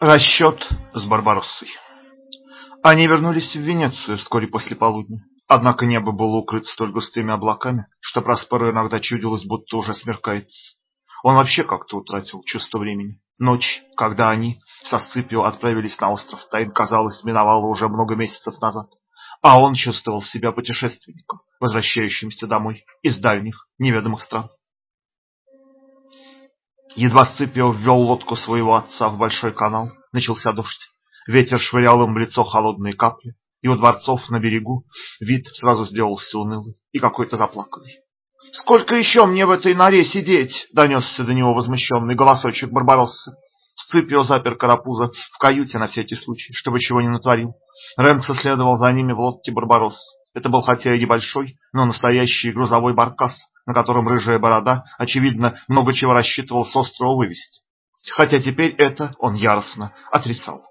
Расчет с Барбароссой Они вернулись в Венецию вскоре после полудня. Однако небо было укрыто столь густыми облаками, что Просперу иногда чудилось, будто уже смеркается. Он вообще как-то утратил чувство времени. Ночь, когда они со Сципио отправились на остров Тайн, казалось, миновала уже много месяцев назад. А он чувствовал себя путешественником, возвращающимся домой из дальних, неведомых стран. Едва Сципио ввел лодку своего отца в большой канал, начался дождь. Ветер швырял им в лицо холодные капли, и у дворцов на берегу вид сразу сделался унылый и какой-то заплаканный. «Сколько еще мне в этой норе сидеть?» — донесся до него возмущенный голосочек Барбароссы. Сципио запер Карапуза в каюте на всякий случай, чтобы чего не натворил. Ренцо следовал за ними в лодке Барбароссы. Это был хотя и небольшой, но настоящий грузовой баркас, на котором рыжая борода, очевидно, много чего рассчитывал с острова вывести. Хотя теперь это он яростно отрицал.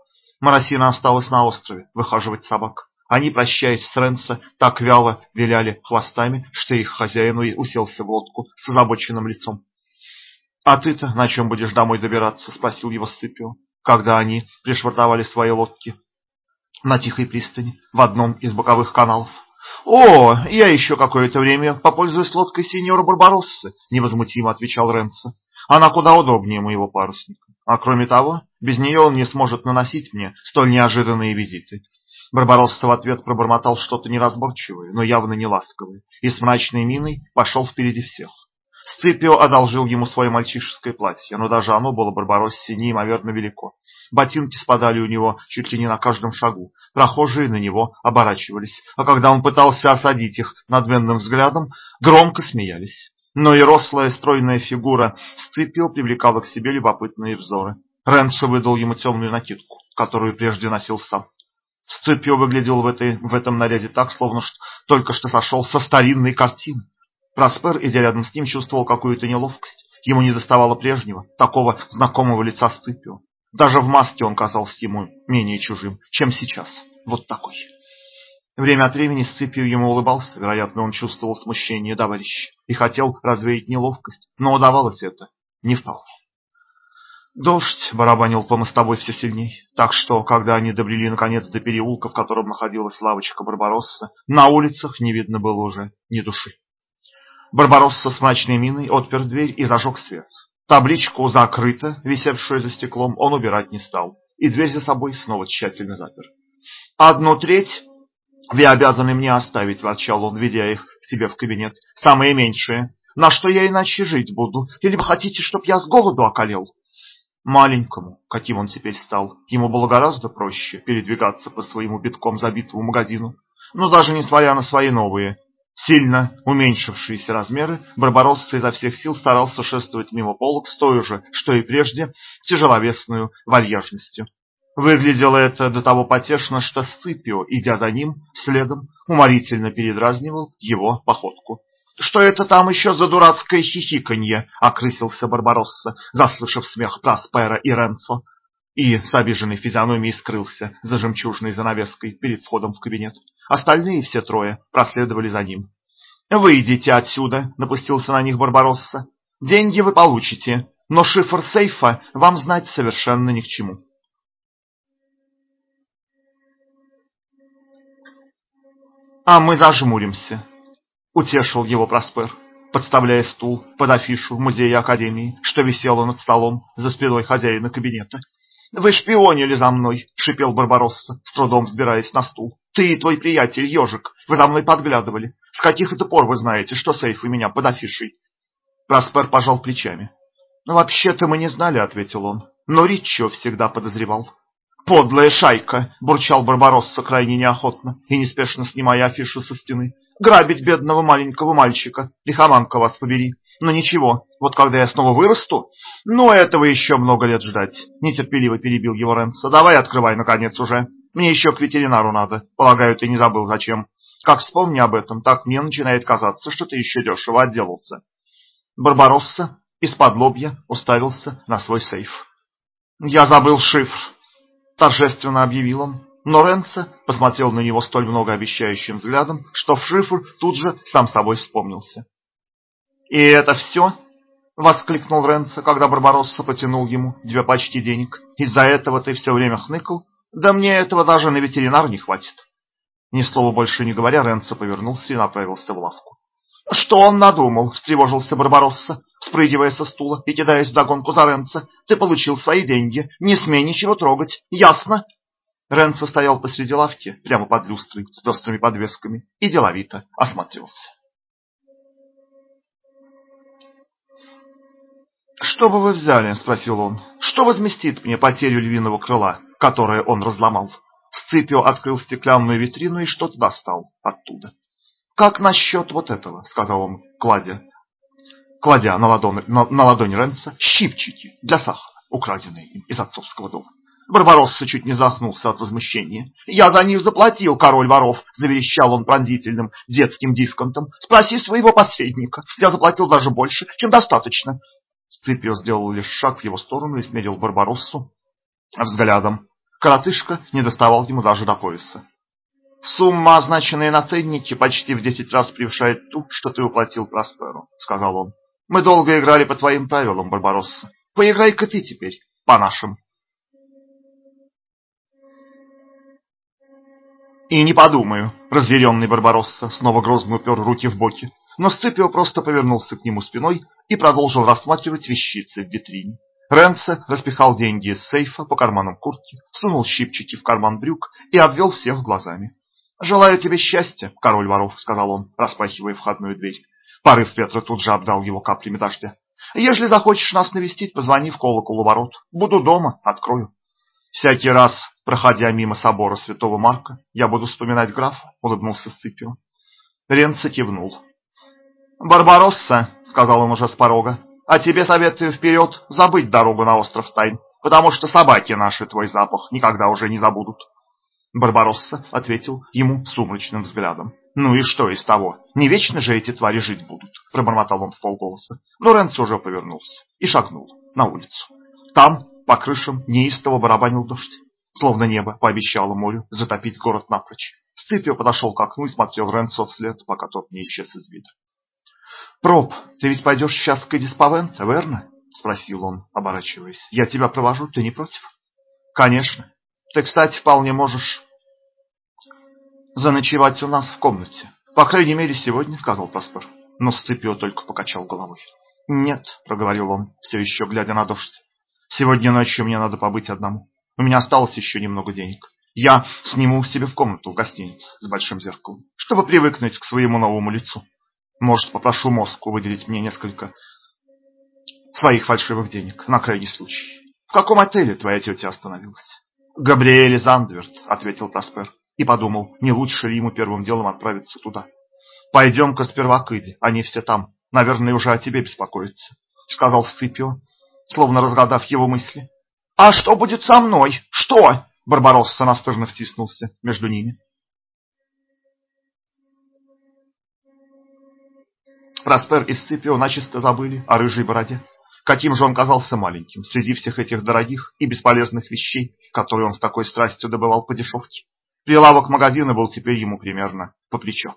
Марасина осталась на острове выхаживать собак. Они, прощаясь с Ренцо, так вяло виляли хвостами, что их хозяин уселся в лодку с озабоченным лицом. «А ты-то на чем будешь домой добираться?» — спросил его Сципио, когда они пришвартовали свои лодки на тихой пристани в одном из боковых каналов. «О, я еще какое-то время попользуюсь лодкой сеньора Барбароссы», — невозмутимо отвечал Ренцо. «Она куда удобнее моего парусника. А кроме того, без нее он не сможет наносить мне столь неожиданные визиты». Барбаросса в ответ пробормотал что-то неразборчивое, но явно не ласковое, и с мрачной миной пошел впереди всех. Сципио одолжил ему свое мальчишеское платье, но даже оно было Барбароссе неимоверно велико. Ботинки спадали у него чуть ли не на каждом шагу. Прохожие на него оборачивались, а когда он пытался осадить их надменным взглядом, громко смеялись. Но и рослая стройная фигура Сципио привлекала к себе любопытные взоры. Ренцо выдал ему темную накидку, которую прежде носил сам. Сципио выглядел в, этой, в этом наряде так, словно что, только что сошел со старинной картины. Проспер, идя рядом с ним, чувствовал какую-то неловкость. Ему не доставало прежнего, такого знакомого лица Сципио. Даже в маске он казался ему менее чужим, чем сейчас. Вот такой. Время от времени Сципио ему улыбался, вероятно, он чувствовал смущение товарища и хотел развеять неловкость, но удавалось это не вполне. Дождь барабанил по мостовой все сильней, так что, когда они добрели наконец до переулка, в котором находилась лавочка Барбаросса, на улицах не видно было уже ни души. Барбаросса с мрачной миной отпер дверь и зажег свет. Табличку «Закрыто», висевшую за стеклом, он убирать не стал, и дверь за собой снова тщательно запер. «Одну треть вы обязаны мне оставить», — ворчал он, ведя их к себе в кабинет. «Самые меньшие. На что я иначе жить буду? Или вы хотите, чтоб я с голоду околел?» Маленькому, каким он теперь стал, ему было гораздо проще передвигаться по своему битком забитому магазину. Но даже несмотря на свои новые Сильно уменьшившиеся размеры, Барбаросса изо всех сил старался шествовать мимо полок с той же, что и прежде, тяжеловесную вальяжностью. Выглядело это до того потешно, что Сципио, идя за ним, следом, уморительно передразнивал его походку. «Что это там еще за дурацкое хихиканье?» — окрысился Барбаросса, заслышав смех Праспера и Ренцо и с обиженной физиономией скрылся за жемчужной занавеской перед входом в кабинет. Остальные все трое проследовали за ним. «Выйдите отсюда!» — напустился на них Барбаросса. «Деньги вы получите, но шифр сейфа вам знать совершенно ни к чему». «А мы зажмуримся», — утешил его Проспер, подставляя стул под афишу музея Академии, что висело над столом за спиной хозяина кабинета. «Вы шпионили за мной!» — шипел Барбаросса, с трудом взбираясь на стул. «Ты и твой приятель, ежик, вы за мной подглядывали. С каких это пор вы знаете, что сейф у меня под афишей?» Праспер пожал плечами. «Ну, вообще-то мы не знали», — ответил он. «Но Риччо всегда подозревал». «Подлая шайка!» — бурчал Барбаросса крайне неохотно и неспешно снимая афишу со стены. «Грабить бедного маленького мальчика! Лихоманка вас побери! Но ничего, вот когда я снова вырасту, ну, этого еще много лет ждать. Нетерпеливо перебил его Ренцо. Давай открывай, наконец, уже. Мне еще к ветеринару надо. Полагаю, ты не забыл, зачем. Как вспомни об этом, так мне начинает казаться, что ты еще дешево отделался. Барбаросса из-под лобья уставился на свой сейф. «Я забыл шифр», — торжественно объявил он. Но Ренцо посмотрел на него столь многообещающим взглядом, что шифр тут же сам собой вспомнился. «И это все?» воскликнул Ренцо, когда Барбаросса потянул ему две пачки денег. Из-за этого ты все время хныкал? Да мне этого даже на ветеринар не хватит. Ни слова больше не говоря, Ренцо повернулся и направился в лавку. Что он надумал? встревожился Барбаросса, спрыгивая со стула и кидаясь в догонку за Ренцо. Ты получил свои деньги, не смей ничего трогать, ясно? Ренцо стоял посреди лавки, прямо под люстрой, с пестрыми подвесками, и деловито осматривался. «Что бы вы взяли?» – спросил он. «Что возместит мне потерю львиного крыла, которое он разломал?» Сципио открыл стеклянную витрину и что-то достал оттуда. «Как насчет вот этого?» – сказал он, кладя, кладя на ладонь, на, на ладонь Ренца щипчики для сахара, украденные им из отцовского дома. Барбаросса чуть не захнулся от возмущения. «Я за них заплатил, король воров!» — заверещал он пронзительным детским дисконтом. «Спроси своего посредника. Я заплатил даже больше, чем достаточно. Сципио сделал лишь шаг в его сторону и смерил Барбароссу взглядом. Коротышка не доставал ему даже до пояса. «Сумма, означенная на ценнике, почти в десять раз превышает ту, что ты уплатил Просперу», — сказал он. «Мы долго играли по твоим правилам, Барбаросса. Поиграй-ка ты теперь по нашим». «И не подумаю», — разъяренный Барбаросса снова грозно упер руки в боки. Но Сципио просто повернулся к нему спиной и продолжил рассматривать вещицы в витрине. Ренце распихал деньги из сейфа по карманам куртки, сунул щипчики в карман брюк и обвел всех глазами. «Желаю тебе счастья, король воров», — сказал он, распахивая входную дверь. Порыв ветра тут же обдал его каплями дождя. «Ежели захочешь нас навестить, позвони в колокол у ворот. Буду дома, открою». «Всякий раз, проходя мимо собора святого Марка, я буду вспоминать графа», — улыбнулся Сципио. Ренце кивнул. «Барбаросса», — сказал он уже с порога, — «а тебе советую вперед забыть дорогу на остров Тайн, потому что собаки наши твой запах никогда уже не забудут». Барбаросса ответил ему сумрачным взглядом. «Ну и что из того? Не вечно же эти твари жить будут», — пробормотал он в полголоса. Но Ренц уже повернулся и шагнул на улицу. Там, по крышам, неистово барабанил дождь, словно небо пообещало морю затопить город напрочь. Сципио подошел к окну и смотрел Ренцо вслед, пока тот не исчез из вида. «Проб, ты ведь пойдешь сейчас к Эдиспавенте, верно?» — спросил он, оборачиваясь. «Я тебя провожу, ты не против?» «Конечно. Ты, кстати, вполне можешь заночевать у нас в комнате. По крайней мере, сегодня», — сказал Проспер. Но Сципио только покачал головой. «Нет», — проговорил он, все еще глядя на дождь. «Сегодня ночью мне надо побыть одному. У меня осталось еще немного денег. Я сниму себе в комнату в гостинице с большим зеркалом, чтобы привыкнуть к своему новому лицу. Может, попрошу Моску выделить мне несколько своих фальшивых денег на крайний случай. В каком отеле твоя тетя остановилась? Габриэль Зандверт, ответил Проспер и подумал, не лучше ли ему первым делом отправиться туда. Пойдем-ка сперва к Иде, они все там. Наверное, уже о тебе беспокоятся, сказал Сципио, словно разгадав его мысли. А что будет со мной? Что? Барбаросса настырно втиснулся между ними. Проспер и Сципио начисто забыли о рыжей бороде. Каким же он казался маленьким среди всех этих дорогих и бесполезных вещей, которые он с такой страстью добывал по дешевке. Прилавок магазина был теперь ему примерно по плечу.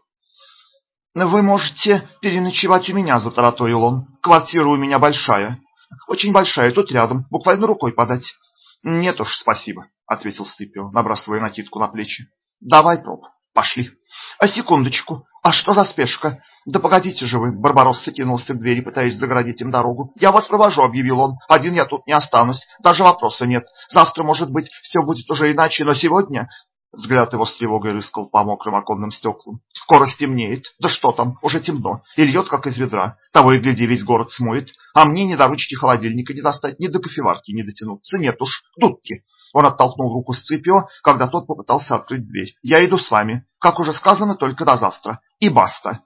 «Вы можете переночевать у меня», — затараторил он. «Квартира у меня большая. Очень большая, тут рядом, буквально рукой подать». «Нет уж, спасибо», — ответил Сципио, набрасывая накидку на плечи. «Давай, проб, пошли». «А секундочку, а что за спешка? Да погодите же вы, Барбаросса кинулся к двери, пытаясь загородить им дорогу. Я вас провожу, объявил он. Один я тут не останусь. Даже вопроса нет. Завтра, может быть, все будет уже иначе, но сегодня Взгляд его с тревогой рыскал по мокрым оконным стеклам. Скоро стемнеет. Да что там, уже темно. И льет, как из ведра. Того и гляди, весь город смоет. А мне ни до ручки холодильника не достать, ни до кофеварки не дотянуться. Нет уж, дудки. Он оттолкнул руку Сципио, когда тот попытался открыть дверь. Я иду с вами. Как уже сказано, только до завтра. И баста.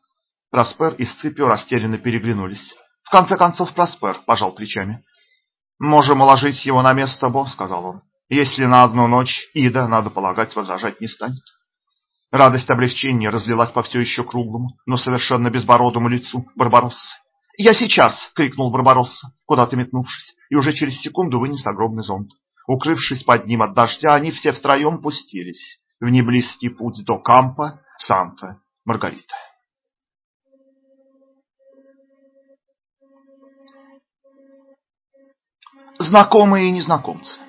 Проспер и Сципио растерянно переглянулись. В конце концов Проспер пожал плечами. «Можем уложить его на место, Бо», — сказал он. Если на одну ночь Ида, надо полагать, возражать не станет. Радость облегчения разлилась по все еще круглому, но совершенно безбородому лицу Барбароссы. «Я сейчас!» — крикнул Барбаросса, куда-то метнувшись, и уже через секунду вынес огромный зонт. Укрывшись под ним от дождя, они все втроем пустились в неблизкий путь до Кампа Санта-Маргарита. Знакомые и незнакомцы.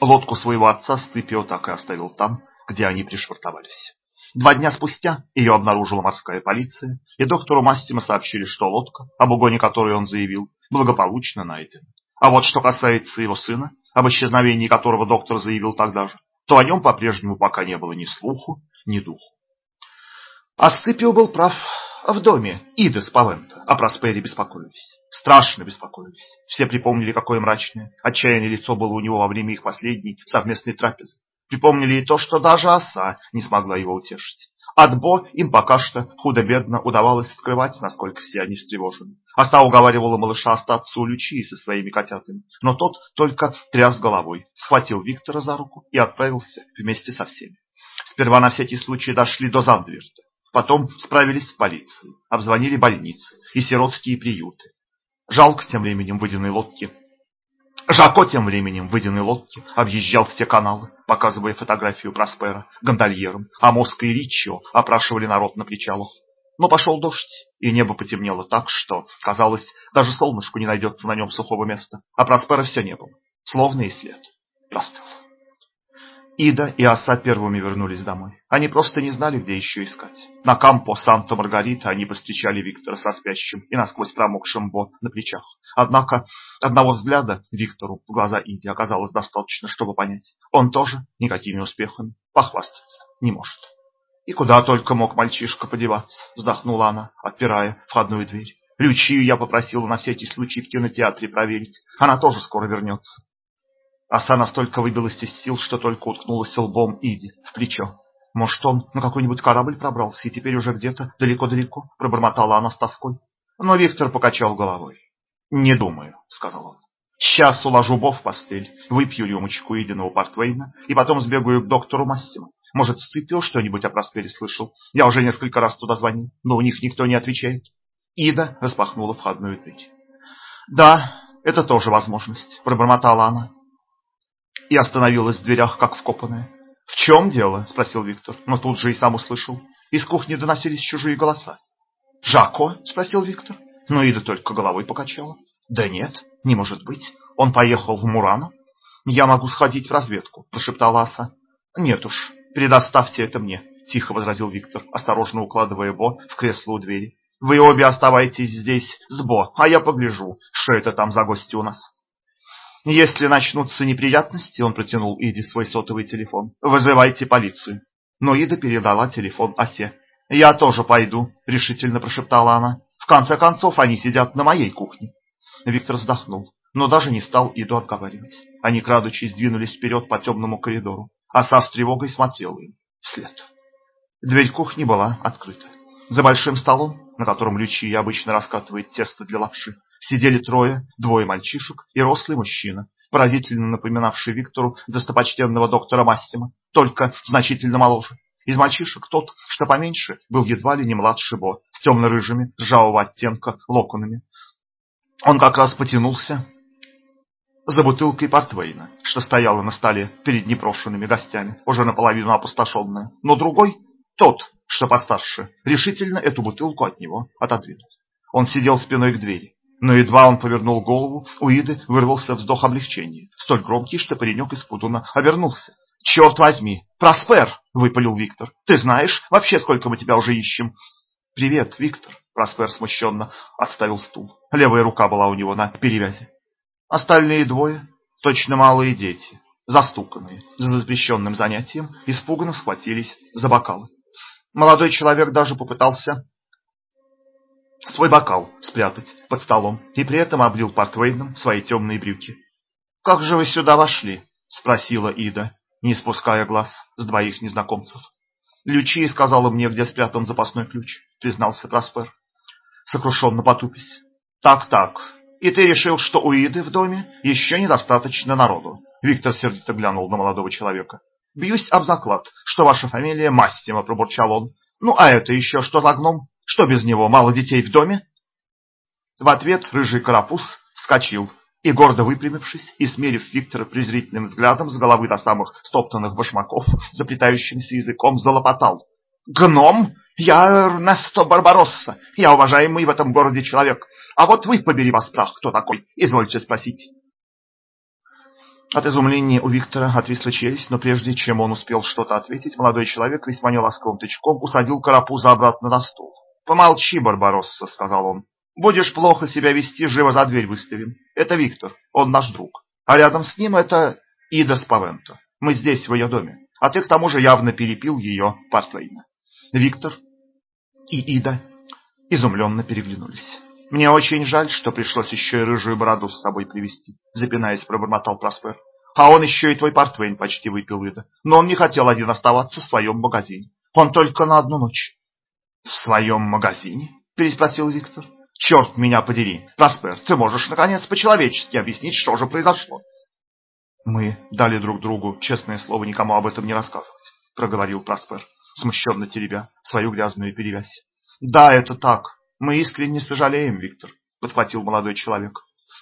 Лодку своего отца Сципио так и оставил там, где они пришвартовались. Два дня спустя ее обнаружила морская полиция, и доктору Массимо сообщили, что лодка, об угоне которой он заявил, благополучно найдена. А вот что касается его сына, об исчезновении которого доктор заявил тогда же, то о нем по-прежнему пока не было ни слуху, ни духу. Асципио был прав. В доме Иды с Павента о Проспере беспокоились. Страшно беспокоились. Все припомнили, какое мрачное, отчаянное лицо было у него во время их последней совместной трапезы. Припомнили и то, что даже оса не смогла его утешить. От им пока что худо-бедно удавалось скрывать, насколько все они встревожены. Оса уговаривала малыша остаться у Лючии со своими котятами, но тот только тряс головой, схватил Виктора за руку и отправился вместе со всеми. Сперва на всякий случай дошли до Зандверта, потом справились с полицией, обзвонили больницы и сиротские приюты. Жалко тем временем водяной лодки Жако тем временем в водяной лодке объезжал все каналы, показывая фотографию Проспера гондольерам, а Моска и Риччо опрашивали народ на причалах. Но пошел дождь, и небо потемнело так, что, казалось, даже солнышку не найдется на нем сухого места, а Проспера все не было, словно и след простыл. Ида и Оса первыми вернулись домой. Они просто не знали, где еще искать. На кампо Санта-Маргарита они повстречали Виктора со спящим и насквозь промокшим Бо на плечах. Однако одного взгляда Виктору в глаза Иди оказалось достаточно, чтобы понять. Он тоже никакими успехами похвастаться не может. И куда только мог мальчишка подеваться, вздохнула она, отпирая входную дверь. Лючию я попросила на всякий случай в кинотеатре проверить. Она тоже скоро вернется. Оса настолько выбилась из сил, что только уткнулась лбом Иди в плечо. Может, он на какой-нибудь корабль пробрался и теперь уже где-то далеко-далеко, пробормотала она с тоской. Но Виктор покачал головой. Не думаю, сказал он. Сейчас уложу Бо в постель, выпью рюмочку Идиного портвейна и потом сбегаю к доктору Массимо. Может, Стыпио что-нибудь о Проспере слышал? Я уже несколько раз туда звонил, но у них никто не отвечает. Ида распахнула входную дверь. Да, это тоже возможность, пробормотала она и остановилась в дверях, как вкопанная. «В чем дело?» – спросил Виктор, но тут же и сам услышал. Из кухни доносились чужие голоса. «Жако?» – спросил Виктор. Но Ида только головой покачала. «Да нет, не может быть. Он поехал в Мурану. Я могу сходить в разведку», – прошептала Аса. «Нет уж, предоставьте это мне», – тихо возразил Виктор, осторожно укладывая Бо в кресло у двери. «Вы обе оставайтесь здесь с Бо, а я погляжу, что это там за гости у нас». Если начнутся неприятности, он протянул Иде свой сотовый телефон. Вызывайте полицию. Но Ида передала телефон Осе. Я тоже пойду, решительно прошептала она. В конце концов, они сидят на моей кухне. Виктор вздохнул, но даже не стал Иду отговаривать. Они крадучись двинулись вперед по темному коридору. Оса с тревогой смотрела им вслед. Дверь кухни была открыта. За большим столом, на котором Лючия обычно раскатывает тесто для лапши, сидели трое, двое мальчишек и рослый мужчина, поразительно напоминавший Виктору достопочтенного доктора Массима, только значительно моложе. Из мальчишек тот, что поменьше, был едва ли не младше Бо, с темно-рыжими, ржавого оттенка локонами. Он как раз потянулся за бутылкой портвейна, что стояла на столе перед непрошенными гостями, уже наполовину опустошенная. Но другой, тот, что постарше, решительно эту бутылку от него отодвинул. Он сидел спиной к двери, но едва он повернул голову, у Иды вырвался вздох облегчения, столь громкий, что паренек испуганно обернулся. «Черт возьми! Проспер!» — выпалил Виктор. «Ты знаешь вообще, сколько мы тебя уже ищем?» «Привет, Виктор!» — Проспер смущенно отставил стул. Левая рука была у него на перевязи. Остальные двое, точно малые дети, застуканные за запрещенным занятием, испуганно схватились за бокалы. Молодой человек даже попытался свой бокал спрятать под столом и при этом облил портвейном свои темные брюки. «Как же вы сюда вошли?» — спросила Ида, не спуская глаз с двоих незнакомцев. «Лючи сказала мне, где спрятан запасной ключ», — признался Проспер, сокрушенно потупясь. «Так-так, и ты решил, что у Иды в доме еще недостаточно народу?» Виктор сердито глянул на молодого человека. «Бьюсь об заклад, что ваша фамилия Массимо», — пробурчал он. «Ну а это еще что за гном?» Что без него, мало детей в доме? В ответ рыжий карапуз вскочил и, гордо выпрямившись и смерив Виктора презрительным взглядом с головы до самых стоптанных башмаков, заплетающимся языком залопотал. «Гном? Я Эрнесто Барбаросса, я уважаемый в этом городе человек. А вот вы, побери вас прах, кто такой? Извольте спросить. От изумления у Виктора отвисла челюсть, но прежде чем он успел что-то ответить, молодой человек весьма неласковым тычком усадил карапуза обратно на стул. «Помолчи, Барбаросса», — сказал он. «Будешь плохо себя вести, живо за дверь выставим. Это Виктор, он наш друг. А рядом с ним это Ида Спавенто. Мы здесь, в ее доме. А ты к тому же явно перепил ее портвейна». Виктор и Ида изумленно переглянулись. «Мне очень жаль, что пришлось еще и рыжую бороду с собой привезти», запинаясь, пробормотал Проспер. «А он еще и твой портвейн почти выпил, Ида. Но он не хотел один оставаться в своем магазине. Он только на одну ночь». «В своем магазине?» переспросил Виктор. «Черт меня подери! Проспер, ты можешь, наконец, по-человечески объяснить, что же произошло?» «Мы дали друг другу честное слово никому об этом не рассказывать», проговорил Проспер, смущенно теребя свою грязную перевязь. «Да, это так. Мы искренне сожалеем, Виктор», — подхватил молодой человек.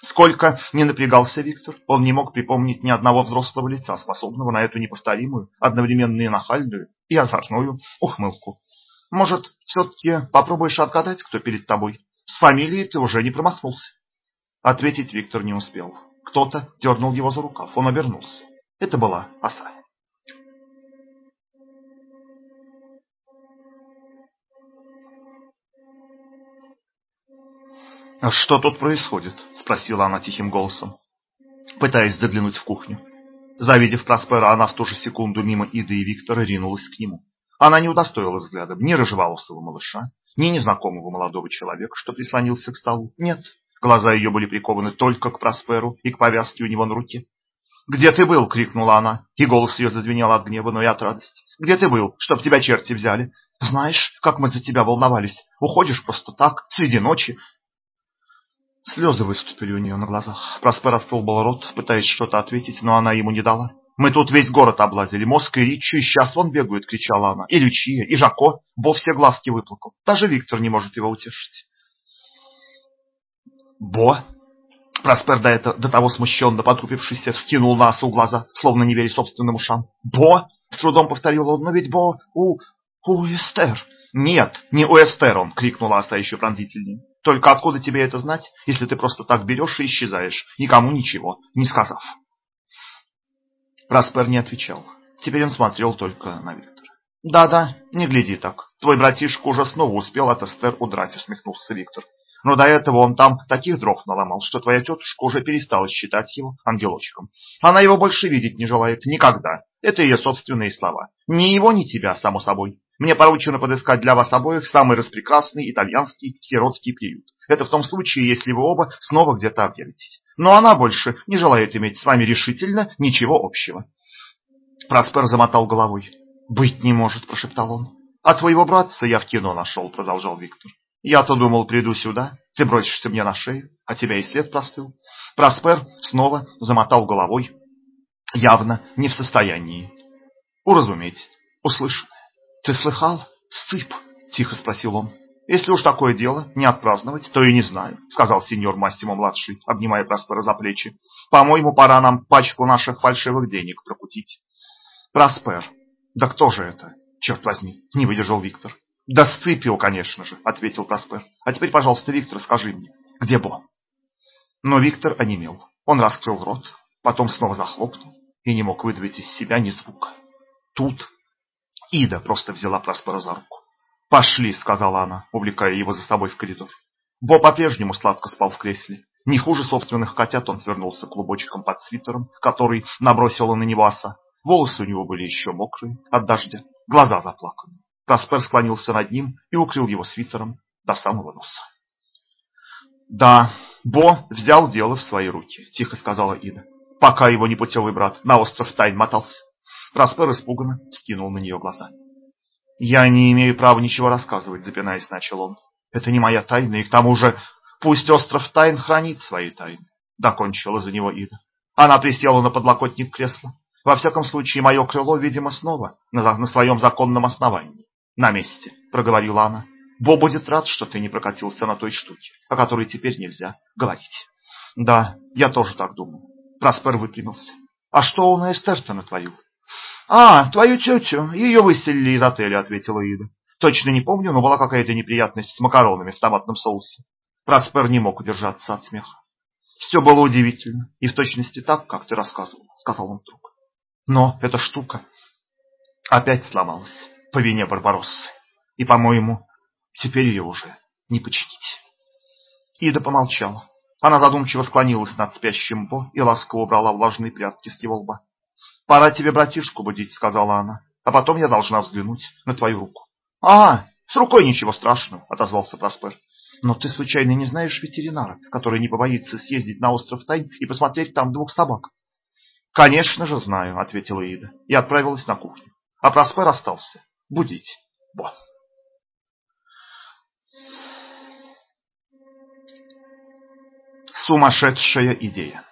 Сколько не напрягался Виктор, он не мог припомнить ни одного взрослого лица, способного на эту неповторимую, одновременно и нахальную, и озорную ухмылку. «Может, все-таки попробуешь отгадать, кто перед тобой? С фамилией ты уже не промахнулся». Ответить Виктор не успел. Кто-то дернул его за рукав, он обернулся. Это была оса. «А что тут происходит?» – спросила она тихим голосом, пытаясь заглянуть в кухню. Завидев Проспера, она в ту же секунду мимо Иды и Виктора ринулась к нему. Она не удостоила взглядом ни рыжеволосого малыша, ни незнакомого молодого человека, что прислонился к столу. Нет, глаза ее были прикованы только к Просперу и к повязке у него на руке. «Где ты был?» — крикнула она, и голос ее зазвенел от гнева, но и от радости. «Где ты был, чтоб тебя черти взяли? Знаешь, как мы за тебя волновались? Уходишь просто так, среди ночи, Слезы выступили у нее на глазах. Проспер открыл был рот, пытаясь что-то ответить, но она ему не дала. «Мы тут весь город облазили, мозг и Ричу, и сейчас вон бегают!» — кричала она. «И Лючия, и Жако, Бо все глазки выплакал. Даже Виктор не может его утешить». «Бо?» Проспер до, этого, до того смущенно потупившийся вскинул на осу глаза, словно не веря собственным ушам. «Бо?» — с трудом повторил он. «Но ведь Бо у... у Эстер!» «Нет, не у Эстер он!» — крикнула оса еще пронзительнее. Только откуда тебе это знать, если ты просто так берешь и исчезаешь, никому ничего не сказав? Распер не отвечал. Теперь он смотрел только на Виктора. «Да-да, не гляди так. Твой братишка уже снова успел от Эстер удрать», — усмехнулся Виктор. «Но до этого он там таких дров наломал, что твоя тетушка уже перестала считать его ангелочком. Она его больше видеть не желает никогда. Это ее собственные слова. Ни его, ни тебя, само собой. Мне поручено подыскать для вас обоих самый распрекрасный итальянский сиротский приют. Это в том случае, если вы оба снова где-то объявитесь. Но она больше не желает иметь с вами решительно ничего общего. Проспер замотал головой. «Быть не может», — прошептал он. «А твоего братца я в кино нашел», — продолжал Виктор. «Я-то думал, приду сюда, ты бросишься мне на шею, а тебя и след простыл». Проспер снова замотал головой, явно не в состоянии уразуметь услышанное. «Ты слыхал? Сцып!» — тихо спросил он. «Если уж такое дело, не отпраздновать, то и не знаю», — сказал сеньор Мастимо-младший, обнимая Проспера за плечи. «По-моему, пора нам пачку наших фальшивых денег прокутить». «Проспер! Да кто же это? Черт возьми!» — не выдержал Виктор. «Да Сципио, конечно же», — ответил Проспер. «А теперь, пожалуйста, Виктор, скажи мне, где Бо?» Но Виктор онемел. Он раскрыл рот, потом снова захлопнул и не мог выдавить из себя ни звука. Тут Ида просто взяла Проспера за руку. «Пошли», — сказала она, увлекая его за собой в коридор. Бо по-прежнему сладко спал в кресле. Не хуже собственных котят он свернулся клубочком под свитером, который набросила на него оса. Волосы у него были еще мокрые от дождя, глаза заплаканы. Проспер склонился над ним и укрыл его свитером до самого носа. «Да, Бо взял дело в свои руки», — тихо сказала Ида, пока его непутевый брат на остров Тайн мотался. Проспер испуганно скинул на нее глаза. «Я не имею права ничего рассказывать», — запинаясь, начал он. «Это не моя тайна, и к тому же пусть остров тайн хранит свои тайны», — докончила за него Ида. Она присела на подлокотник кресла. «Во всяком случае, мое крыло, видимо, снова на, на своем законном основании. На месте», — проговорила она. «Бо будет рад, что ты не прокатился на той штуке, о которой теперь нельзя говорить». «Да, я тоже так думаю». Проспер выпрямился. «А что он на Эстер-то натворил?» «А, твою тетю, ее выселили из отеля», — ответила Ида. Точно не помню, но была какая-то неприятность с макаронами в томатном соусе. Праспер не мог удержаться от смеха. Все было удивительно и в точности так, как ты рассказывал, сказал он вдруг. Но эта штука опять сломалась по вине Барбароссы. И, по-моему, теперь ее уже не починить. Ида помолчала. Она задумчиво склонилась над спящим Бо и ласково убрала влажные прядки с его лба. «Пора тебе братишку будить», — сказала она, — «а потом я должна взглянуть на твою руку». «А, с рукой ничего страшного», — отозвался Проспер. «Но ты случайно не знаешь ветеринара, который не побоится съездить на остров Тайн и посмотреть там двух собак?» «Конечно же знаю», — ответила Ида и отправилась на кухню. А Проспер остался будить Бо. Сумасшедшая идея.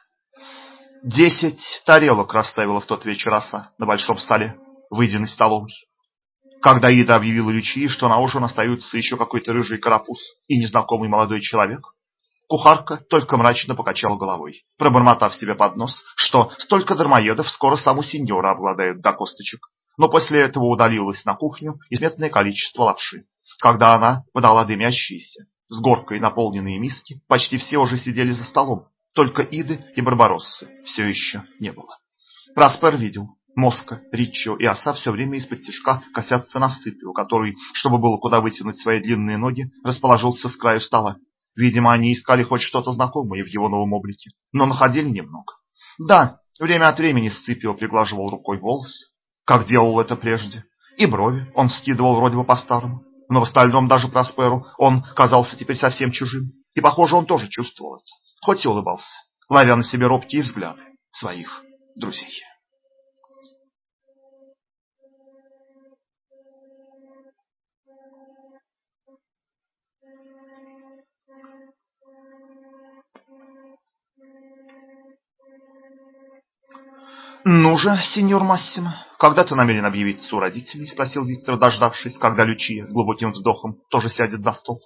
Десять тарелок расставила в тот вечер оса на большом столе, выйденной столовой. Когда Ида объявила Лючии, что на ужин остаются еще какой-то рыжий карапуз и незнакомый молодой человек, кухарка только мрачно покачала головой, пробормотав себе под нос, что столько дармоедов скоро саму сеньора обладают до косточек. Но после этого удалилась на кухню изметное количество лапши. Когда она подала дымящиеся, с горкой наполненные миски, почти все уже сидели за столом, только Иды и Барбароссы все еще не было. Праспер видел. Моска, Риччо и Оса все время из-под тишка косятся на Сципио, который, чтобы было куда вытянуть свои длинные ноги, расположился с краю стола. Видимо, они искали хоть что-то знакомое в его новом облике, но находили немного. Да, время от времени Сципио приглаживал рукой волосы, как делал это прежде, и брови он скидывал вроде бы по-старому, но в остальном даже Просперу он казался теперь совсем чужим, и, похоже, он тоже чувствовал это хоть и улыбался, ловя на себе робкие взгляды своих друзей. «Ну же, сеньор Массимо, когда ты намерен объявиться у родителей?» – спросил Виктор, дождавшись, когда Лючия с глубоким вздохом тоже сядет за стол.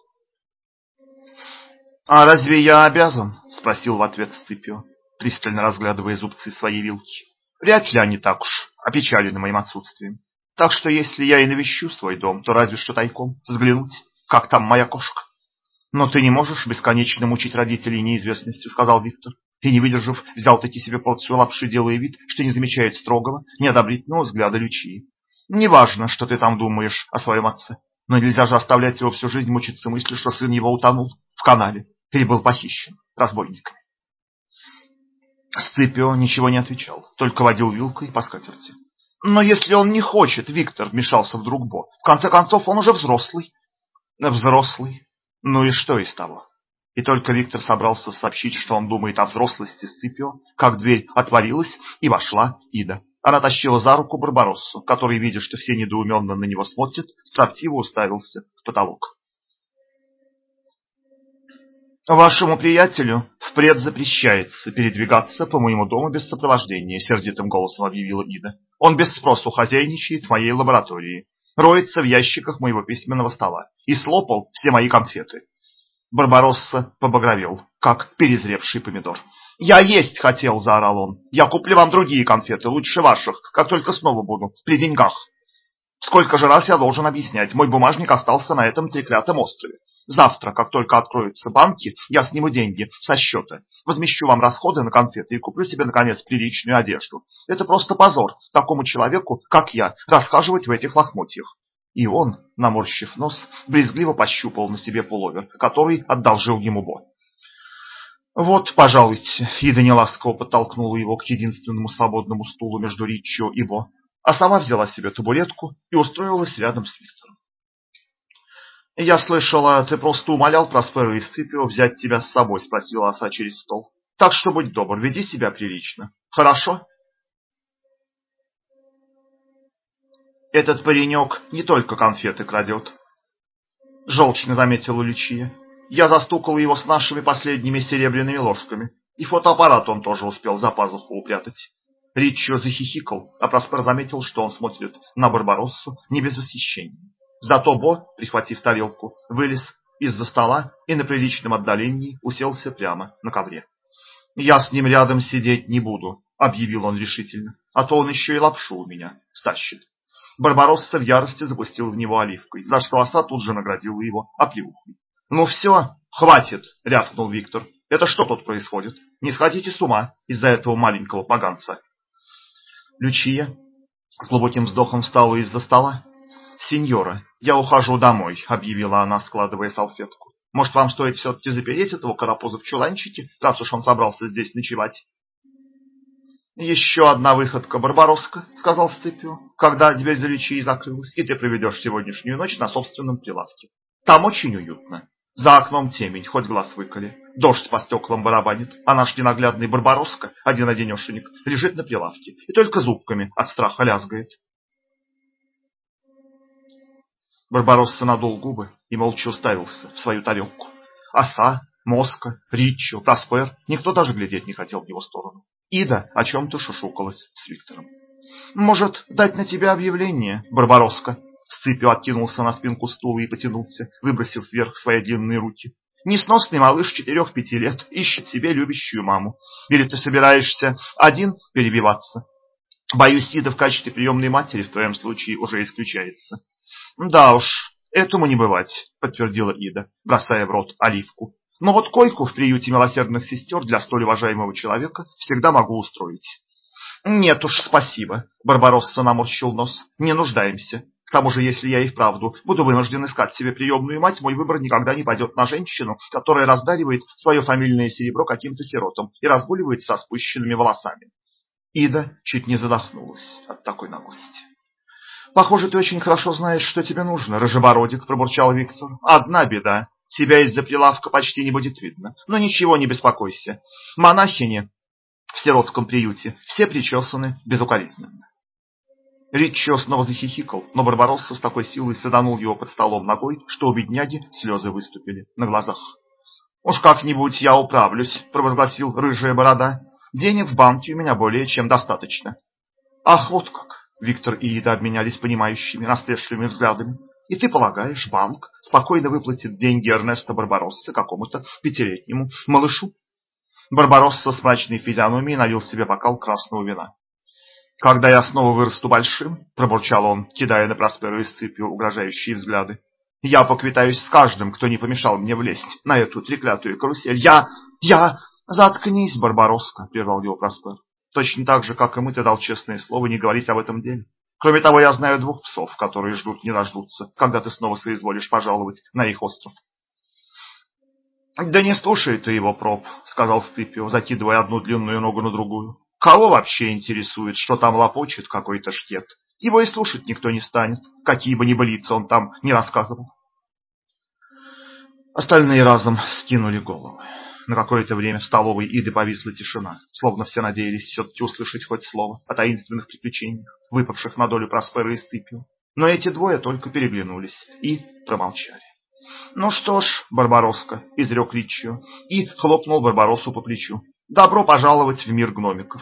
«А разве я обязан?» — спросил в ответ Сципио, пристально разглядывая зубцы своей вилки. «Вряд ли они так уж опечалены моим отсутствием. Так что если я и навещу свой дом, то разве что тайком взглянуть, как там моя кошка». «Но ты не можешь бесконечно мучить родителей неизвестностью», — сказал Виктор. И, не выдержав, взял таки себе порцию лапши, делая вид, что не замечает строгого, неодобрительного взгляда Лючии. «Неважно, что ты там думаешь о своем отце, но нельзя же оставлять его всю жизнь мучиться мыслью, что сын его утонул в канале или был похищен разбойниками. Сципио ничего не отвечал, только водил вилкой по скатерти. Но если он не хочет, Виктор вмешался вдруг Бо. В конце концов, он уже взрослый. Взрослый. Ну и что из того? И только Виктор собрался сообщить, что он думает о взрослости Сципио, как дверь отворилась, и вошла Ида. Она тащила за руку Барбароссу, который, видя, что все недоуменно на него смотрят, строптиво уставился в потолок. Вашему приятелю впредь запрещается передвигаться по моему дому без сопровождения, сердитым голосом объявила Ида. Он без спросу хозяйничает в моей лаборатории, роется в ящиках моего письменного стола и слопал все мои конфеты. Барбаросса побагровел, как перезревший помидор. «Я есть хотел!» – заорал он. «Я куплю вам другие конфеты, лучше ваших, как только снова буду, при деньгах!» Сколько же раз я должен объяснять, мой бумажник остался на этом треклятом острове. Завтра, как только откроются банки, я сниму деньги со счета, возмещу вам расходы на конфеты и куплю себе, наконец, приличную одежду. Это просто позор такому человеку, как я, расхаживать в этих лохмотьях. И он, наморщив нос, брезгливо пощупал на себе пуловер, который одолжил ему Бо. «Вот, пожалуйте», — Ида неласково подтолкнула его к единственному свободному стулу между Риччо и Бо а сама взяла себе табуретку и устроилась рядом с Виктором. «Я слышала, ты просто умолял Проспера и Сципио взять тебя с собой», — спросила оса через стол. «Так что будь добр, веди себя прилично. Хорошо?» «Этот паренек не только конфеты крадет», — желчно заметила Лючия. «Я застукала его с нашими последними серебряными ложками, и фотоаппарат он тоже успел за пазуху упрятать. Риччо захихикал, а Проспер заметил, что он смотрит на Барбароссу не без восхищения. Зато Бо, прихватив тарелку, вылез из-за стола и на приличном отдалении уселся прямо на ковре. «Я с ним рядом сидеть не буду», — объявил он решительно, «а то он еще и лапшу у меня стащит». Барбаросса в ярости запустил в него оливкой, за что оса тут же наградила его оплеухой. «Ну все, хватит!» — рявкнул Виктор. «Это что тут происходит? Не сходите с ума из-за этого маленького поганца!» Лючия с глубоким вздохом встала из-за стола. «Сеньора, я ухожу домой», — объявила она, складывая салфетку. «Может, вам стоит все-таки запереть этого карапуза в чуланчике, раз уж он собрался здесь ночевать?» «Еще одна выходка, Барбаросска», — сказал Сципио, «когда дверь за Лючией закрылась, и ты проведешь сегодняшнюю ночь на собственном прилавке. Там очень уютно. За окном темень, хоть глаз выколи. Дождь по стеклам барабанит, а наш ненаглядный Барбаросска, один-одинешенек, лежит на прилавке и только зубками от страха лязгает. Барбаросса надул губы и молча уставился в свою тарелку. Оса, Моска, Риччо, Проспер, никто даже глядеть не хотел в его сторону. Ида о чем-то шушукалась с Виктором. «Может, дать на тебя объявление, Барбаросска?» Сципио откинулся на спинку стула и потянулся, выбросив вверх свои длинные руки. Несносный малыш четырех-пяти лет ищет себе любящую маму. Или ты собираешься один перебиваться? Боюсь, Ида в качестве приемной матери в твоем случае уже исключается. Да уж, этому не бывать, подтвердила Ида, бросая в рот оливку. Но вот койку в приюте милосердных сестер для столь уважаемого человека всегда могу устроить. Нет уж, спасибо, Барбаросса наморщил нос. Не нуждаемся. К тому же, если я и вправду буду вынужден искать себе приемную мать, мой выбор никогда не пойдет на женщину, которая раздаривает свое фамильное серебро каким-то сиротам и разгуливает с распущенными волосами. Ида чуть не задохнулась от такой наглости. «Похоже, ты очень хорошо знаешь, что тебе нужно, рыжебородик», — пробурчал Виктор. «Одна беда. Тебя из-за прилавка почти не будет видно. Но ничего, не беспокойся. Монахини в сиротском приюте все причесаны безукоризненно. Риччо снова захихикал, но Барбаросса с такой силой саданул его под столом ногой, что у бедняги слезы выступили на глазах. «Уж как-нибудь я управлюсь», — провозгласил рыжая борода. «Денег в банке у меня более чем достаточно». «Ах, вот как!» — Виктор и Ида обменялись понимающими, насмешливыми взглядами. «И ты полагаешь, банк спокойно выплатит деньги Эрнеста Барбаросса какому-то пятилетнему малышу?» Барбаросса с мрачной физиономией налил себе бокал красного вина. «Когда я снова вырасту большим», — пробурчал он, кидая на Просперу и Сципию угрожающие взгляды, «я поквитаюсь с каждым, кто не помешал мне влезть на эту треклятую карусель. Я... я...» «Заткнись, Барбаросска», — прервал его Проспер. «Точно так же, как и мы, ты дал честное слово не говорить об этом деле. Кроме того, я знаю двух псов, которые ждут не дождутся, когда ты снова соизволишь пожаловать на их остров». «Да не слушай ты его, проб», — сказал Сципио, закидывая одну длинную ногу на другую. Кого вообще интересует, что там лопочет какой-то шкет? Его и слушать никто не станет, какие бы небылицы он там не рассказывал. Остальные разом скинули головы. На какое-то время в столовой Иды повисла тишина, словно все надеялись все-таки услышать хоть слово о таинственных приключениях, выпавших на долю Проспера и Сципио. Но эти двое только переглянулись и промолчали. «Ну что ж, Барбаросска», — изрек Риччо и хлопнул Барбаросу по плечу. Добро пожаловать в мир гномиков.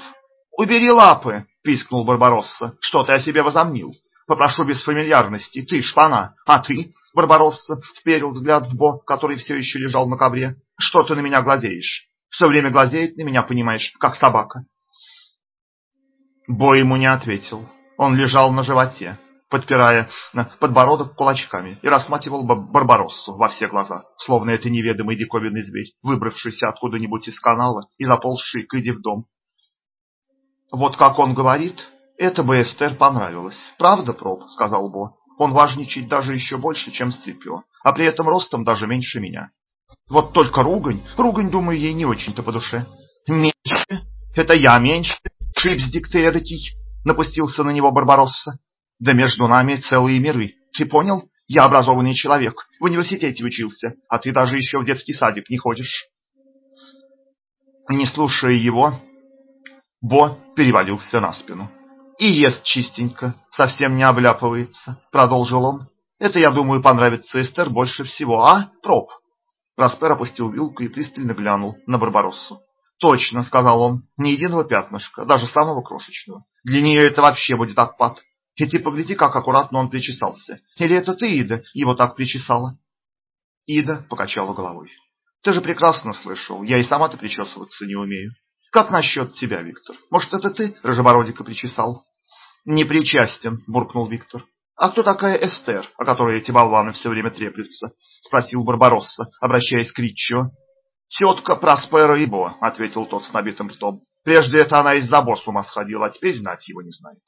Убери лапы, пискнул Барбаросса. Что ты о себе возомнил? Попрошу без фамильярности. Ты шпана, а ты, Барбаросса, вперил взгляд в Бо, который все еще лежал на ковре. Что ты на меня глазеешь? Все время глазеет на меня, понимаешь, как собака. Бо ему не ответил. Он лежал на животе, подпирая подбородок кулачками, и рассматривал Барбароссу во все глаза, словно это неведомый диковинный зверь, выбравшийся откуда-нибудь из канала и заползший к Иде в дом. «Вот как он говорит, это бы Эстер понравилось. Правда, Проб?» — сказал Бо. «Он важничает даже еще больше, чем Сципио, а при этом ростом даже меньше меня. Вот только ругань, ругань, думаю, ей не очень-то по душе». «Меньше? Это я меньше? Шипсдик ты эдакий!» — напустился на него Барбаросса. Да между нами целые миры. Ты понял? Я образованный человек, в университете учился, а ты даже еще в детский садик не ходишь. Не слушая его, Бо перевалился на спину. И ест чистенько, совсем не обляпывается, продолжил он. Это, я думаю, понравится Эстер больше всего, а, Проб? Распер опустил вилку и пристально глянул на Барбароссу. «Точно», — сказал он, — «ни единого пятнышка, даже самого крошечного. Для нее это вообще будет отпад. И ты погляди, как аккуратно он причесался. Или это ты, Ида, его так причесала?» Ида покачала головой. «Ты же прекрасно слышал, я и сама-то причесываться не умею. Как насчет тебя, Виктор? Может, это ты Рожебородика причесал?» Не причастен, буркнул Виктор. А кто такая Эстер, о которой эти болваны все время треплются? спросил Барбаросса, обращаясь к Риччо. Тетка Проспера Ибо, ответил тот с набитым ртом. Прежде это она из забор с ума сходила, а теперь знать его не знает.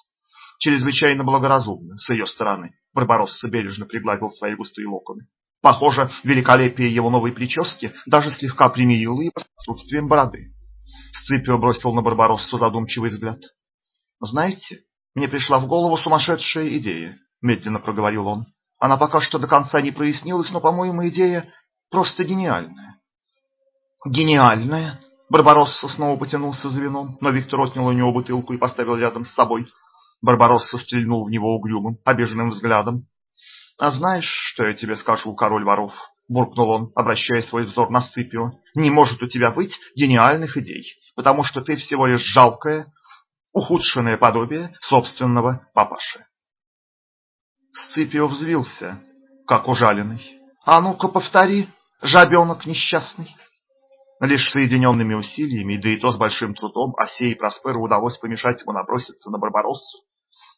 Чрезвычайно благоразумно с ее стороны. Барбаросса бережно пригладил свои густые локоны. Похоже, великолепие его новой прически даже слегка примирило его с отсутствием бороды. Сципио бросил на Барбароссу задумчивый взгляд. «Знаете, мне пришла в голову сумасшедшая идея», — медленно проговорил он. «Она пока что до конца не прояснилась, но, по-моему, идея просто гениальная». «Гениальная?» Барбаросса снова потянулся за вином, но Виктор отнял у него бутылку и поставил рядом с собой. Барбаросса стрельнул в него угрюмым, обиженным взглядом. «А знаешь, что я тебе скажу, король воров?» — буркнул он, обращая свой взор на Сципио. «Не может у тебя быть гениальных идей, потому что ты всего лишь жалкое, ухудшенное подобие собственного папаши». Сципио взвился, как ужаленный. «А ну-ка повтори, жабенок несчастный!» Лишь соединенными усилиями, да и то с большим трудом, Осе и Просперу удалось помешать ему наброситься на Барбароссу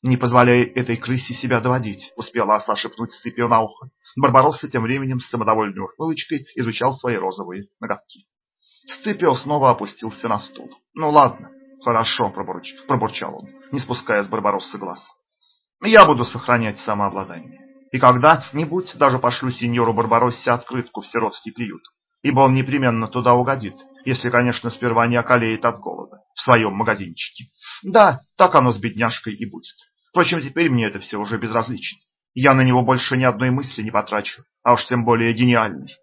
не позволяя этой крысе себя доводить, успела оса шепнуть Сципио на ухо. Барбаросса тем временем с самодовольной ухмылочкой изучал свои розовые ноготки. Сципио снова опустился на стул. «Ну ладно, хорошо», — пробурч... пробурчал он, не спуская с Барбароссы глаз. «Я буду сохранять самообладание. И когда-нибудь даже пошлю сеньору Барбароссе открытку в сиротский приют, ибо он непременно туда угодит, если, конечно, сперва не околеет от голода в своем магазинчике. Да, так оно с бедняжкой и будет. Впрочем, теперь мне это все уже безразлично. Я на него больше ни одной мысли не потрачу, а уж тем более гениальной.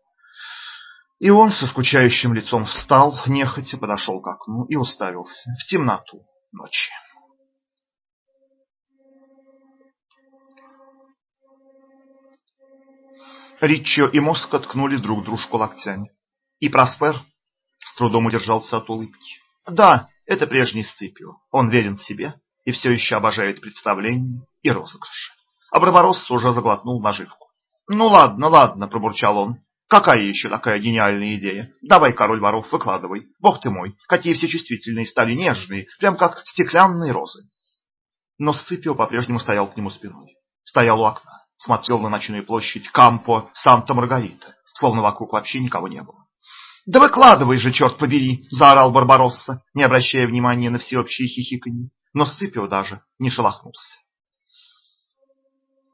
И он со скучающим лицом встал, нехотя подошел к окну и уставился в темноту ночи. Риччо и Моска ткнули друг дружку локтями. И Проспер с трудом удержался от улыбки. Да, это прежний Сципио. Он верен себе и все еще обожает представления и розыгрыши. А Барбаросса уже заглотнул наживку. «Ну ладно, ладно», — пробурчал он. «Какая еще такая гениальная идея? Давай, король воров, выкладывай. Бог ты мой, какие все чувствительные стали нежные, прям как стеклянные розы». Но Сципио по-прежнему стоял к нему спиной. Стоял у окна, смотрел на ночную площадь Кампо Санта-Маргарита, словно вокруг вообще никого не было. «Да выкладывай же, черт побери!» – заорал Барбаросса, не обращая внимания на всеобщее хихиканье но Сципио даже не шелохнулся.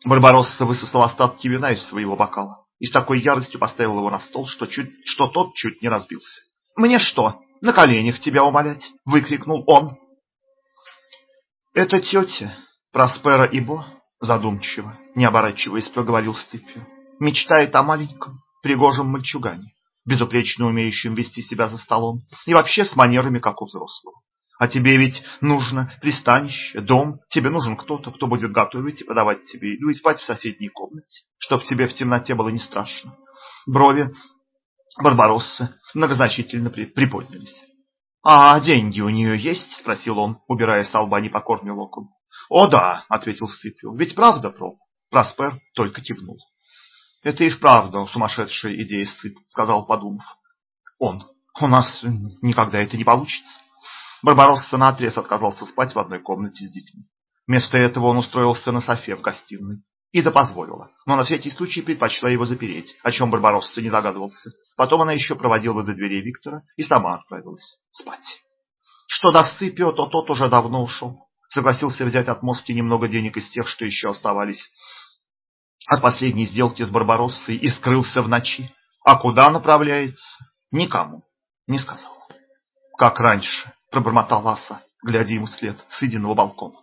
Барбаросса высосал остатки вина из своего бокала и с такой яростью поставил его на стол, что, чуть, что тот чуть не разбился. «Мне что, на коленях тебя умолять?» — выкрикнул он. «Это тетя Проспера Ибо», — задумчиво, не оборачиваясь, проговорил Сципио, «мечтает о маленьком, пригожем мальчугане, безупречно умеющем вести себя за столом и вообще с манерами, как у взрослого. А тебе ведь нужно пристанище, дом, тебе нужен кто-то, кто будет готовить и подавать тебе еду и спать в соседней комнате, чтоб тебе в темноте было не страшно. Брови Барбароссы многозначительно приподнялись. «А деньги у нее есть?» – спросил он, убирая с лба непокорный локон. «О да», – ответил Сципио, – «ведь правда, Проб?» Проспер только кивнул. «Это и вправду сумасшедшая идея, Сцип», – сказал, подумав. «Он. У нас никогда это не получится». Барбаросса наотрез отказался спать в одной комнате с детьми. Вместо этого он устроился на софе в гостиной. Ида позволила, но на всякий случай предпочла его запереть, о чем Барбаросса не догадывался. Потом она еще проводила до дверей Виктора и сама отправилась спать. Что до Сципио, то тот уже давно ушел. Согласился взять от Моски немного денег из тех, что еще оставались от последней сделки с Барбароссой и скрылся в ночи. А куда направляется, никому не сказал. Как раньше, пробормотал Аса, глядя ему вслед с единого балкона.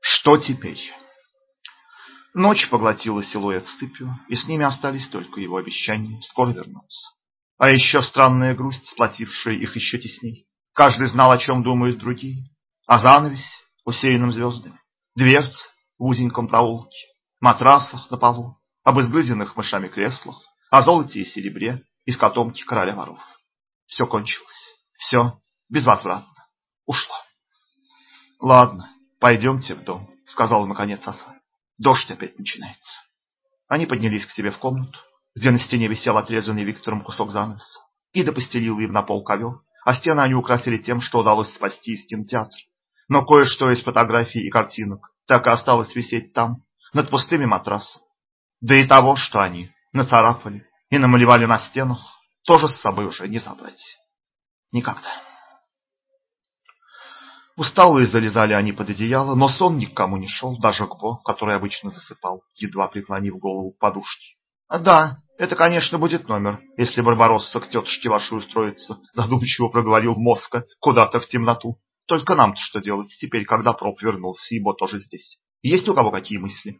Что теперь? Ночь поглотила силуэт Сципио, и с ними остались только его обещания скоро вернуться. А еще странная грусть, сплотившая их еще тесней. Каждый знал, о чем думают другие. О занавесе, усеянном звездами, дверце в узеньком проулке, матрасах на полу, об изгрызенных мышами креслах, о золоте и серебре из котомки короля воров. Все кончилось. Все безвозвратно. Ушло. Ладно, пойдемте в дом, сказал наконец Оса. Дождь опять начинается. Они поднялись к себе в комнату, где на стене висел отрезанный Виктором кусок занавеса. Ида постелила им на пол ковер, а стены они украсили тем, что удалось спасти из кинотеатра. Но кое-что из фотографий и картинок так и осталось висеть там, над пустыми матрасами. Да и того, что они нацарапали и намалевали на стенах, тоже с собой уже не забрать. Никогда. Усталые залезали они под одеяло, но сон никому не шел, даже к Бо, который обычно засыпал, едва преклонив голову к подушке. А да, это, конечно, будет номер, если Барбаросса к тетушке вашей устроится, задумчиво проговорил Моска куда-то в темноту. Только нам-то что делать теперь, когда Проб вернулся, и Бо тоже здесь? Есть у кого какие мысли?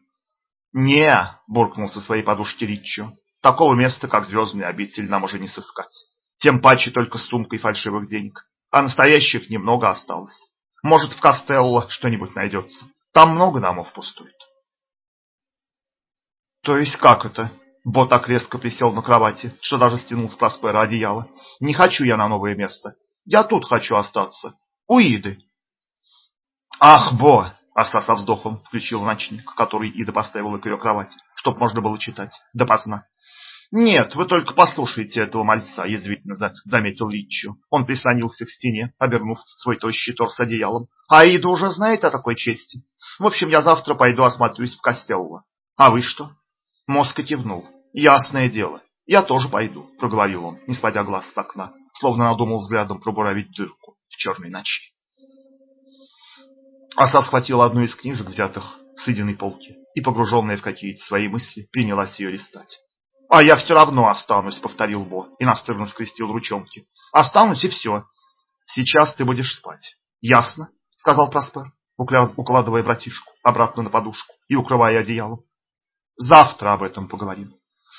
Не, буркнул со своей подушки Риччо. Такого места, как звездный обитель, нам уже не сыскать. Тем паче только с сумкой фальшивых денег. А настоящих немного осталось. Может, в Костелло что-нибудь найдется. Там много домов пустует. То есть как это? Бо так резко присел на кровати, что даже стянул с Проспера одеяло. Не хочу я на новое место. Я тут хочу остаться. У Иды. Ах, Бо! Оса со вздохом включил ночник, который Ида поставила к ее кровати, чтоб можно было читать допоздна. «Нет, вы только послушайте этого мальца», — язвительно заметил Риччо. Он прислонился к стене, обернув свой тощий торс одеялом. «А Ида уже знает о такой чести. В общем, я завтра пойду осмотрюсь в Костелло. А вы что?» Моска кивнул. «Ясное дело. Я тоже пойду», — проговорил он, не сводя глаз с окна, словно надумал взглядом пробуравить дырку в черной ночи. Оса схватила одну из книжек, взятых с Идиной полки, и, погруженная в какие-то свои мысли, принялась ее листать. «А я все равно останусь», — повторил Бо и настырно скрестил ручонки. «Останусь и все. Сейчас ты будешь спать». «Ясно», — сказал Проспер, укладывая братишку обратно на подушку и укрывая одеялом. «Завтра об этом поговорим».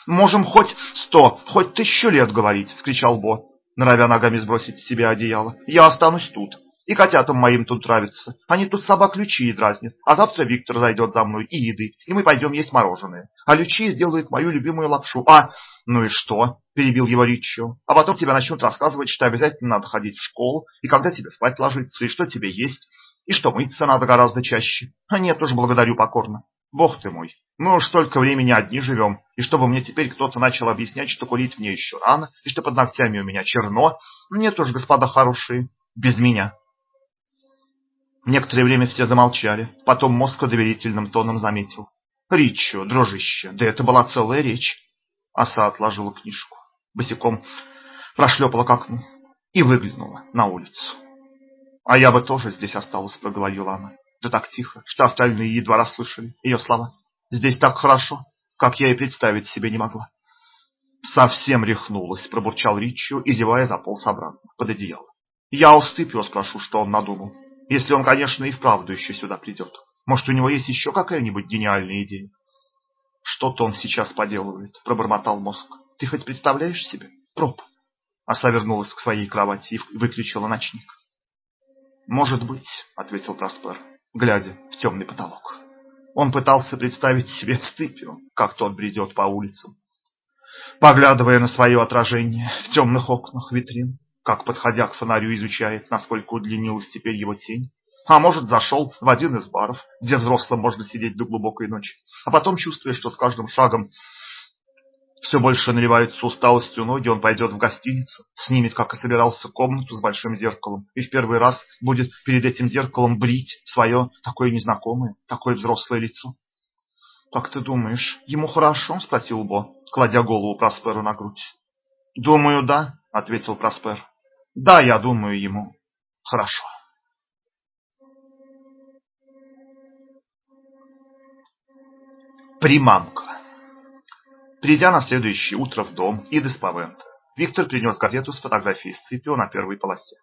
«Можем хоть сто, хоть тысячу лет говорить», — скричал Бо, норовя ногами сбросить с себя одеяло. «Я останусь тут. И котятам моим тут нравится. Они тут собак Лючии дразнят. А завтра Виктор зайдет за мной и еды, и мы пойдем есть мороженое. А Лючия сделает мою любимую лапшу. А, ну и что? Перебил его Риччо. А потом тебе начнут рассказывать, что обязательно надо ходить в школу, и когда тебе спать ложиться, и что тебе есть, и что мыться надо гораздо чаще. А нет уж, благодарю покорно. Бог ты мой, мы уж столько времени одни живем, и чтобы мне теперь кто-то начал объяснять, что курить мне еще рано, и что под ногтями у меня черно, нет уж, господа хорошие, без меня. Некоторое время все замолчали. Потом Моско доверительным тоном заметил. «Ричо, дружище, да это была целая речь!» Оса отложила книжку. Босиком прошлепала к окну и выглянула на улицу. «А я бы тоже здесь осталась», — проговорила она. Да так тихо, что остальные едва расслышали ее слова. «Здесь так хорошо, как я и представить себе не могла». «Совсем рехнулась», — пробурчал Ричо и, зевая, заполз обратно под одеяло. «Я у Стыпио спрошу, что он надумал». Если он, конечно, и вправду еще сюда придет. Может, у него есть еще какая-нибудь гениальная идея? Что-то он сейчас поделывает, пробормотал мозг. Ты хоть представляешь себе? Проб. Оса вернулась к своей кровати и выключила ночник. Может быть, ответил Проспер, глядя в темный потолок. Он пытался представить себе Стыпио, как тот бредет по улицам, поглядывая на свое отражение в темных окнах витрин как, подходя к фонарю, изучает, насколько удлинилась теперь его тень. А может, зашел в один из баров, где взрослым можно сидеть до глубокой ночи. А потом, чувствуя, что с каждым шагом все больше наливаются усталостью ноги, он пойдет в гостиницу, снимет, как и собирался, комнату с большим зеркалом, и в первый раз будет перед этим зеркалом брить свое такое незнакомое, такое взрослое лицо. «Как ты думаешь, ему хорошо?» — спросил Бо, кладя голову Просперу на грудь. «Думаю, да», — ответил Проспер. Да, я думаю, ему хорошо. Примамка. Придя на следующее утро в дом Иды Спавента, Виктор принес газету с фотографией Сципио на первой полосе.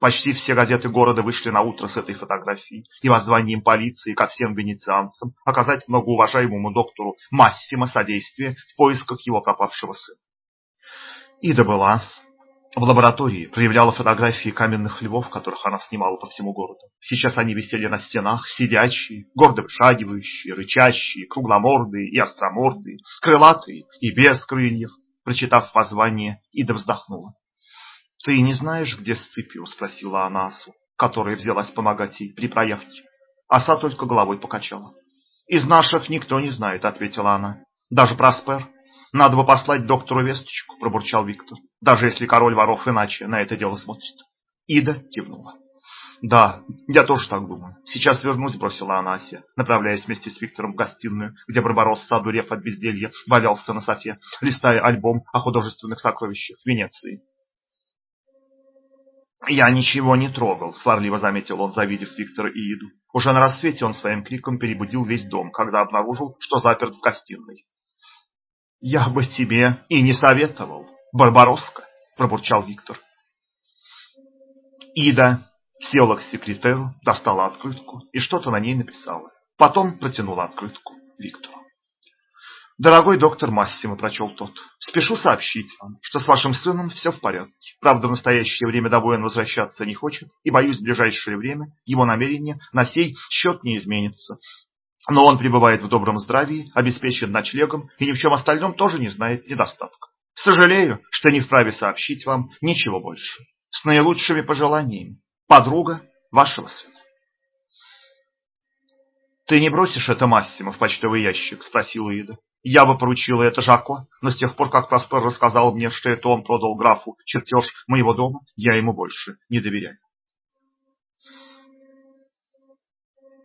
Почти все газеты города вышли на утро с этой фотографией и воззванием полиции ко всем венецианцам оказать многоуважаемому доктору Массимо содействие в поисках его пропавшего сына. Ида была в лаборатории проявляла фотографии каменных львов, которых она снимала по всему городу. Сейчас они висели на стенах, сидячие, гордо вышагивающие, рычащие, кругломордые и остромордые, крылатые и без крыльев. Прочитав воззвание, Ида вздохнула. «Ты не знаешь, где Сципио?» – спросила она Асу, которая взялась помогать ей при проявке. Аса только головой покачала. «Из наших никто не знает», – ответила она. «Даже Проспер, надо бы послать доктору весточку, пробурчал Виктор. Даже если король воров иначе на это дело смотрит. Ида кивнула. Да, я тоже так думаю. Сейчас вернусь, бросила Анасия, направляясь вместе с Виктором в гостиную, где Барбаросса, одурев от безделья, валялся на софе, листая альбом о художественных сокровищах Венеции. «Я ничего не трогал», — сварливо заметил он, завидев Виктора и Иду. Уже на рассвете он своим криком перебудил весь дом, когда обнаружил, что заперт в гостиной. «Я бы тебе и не советовал, Барбаросска», — пробурчал Виктор. Ида села к секретеру, достала открытку и что-то на ней написала. Потом протянула открытку Виктору. Дорогой доктор Массимо, прочел тот, спешу сообщить вам, что с вашим сыном все в порядке. Правда, в настоящее время домой он возвращаться не хочет, и, боюсь, в ближайшее время его намерение на сей счет не изменится. Но он пребывает в добром здравии, обеспечен ночлегом и ни в чем остальном тоже не знает недостатка. Сожалею, что не вправе сообщить вам ничего больше. С наилучшими пожеланиями. Подруга вашего сына. «Ты не бросишь это Массимо в почтовый ящик?» – спросила Ида. Я бы поручила это Жако, но с тех пор, как Проспер рассказал мне, что это он продал графу чертеж моего дома, я ему больше не доверяю.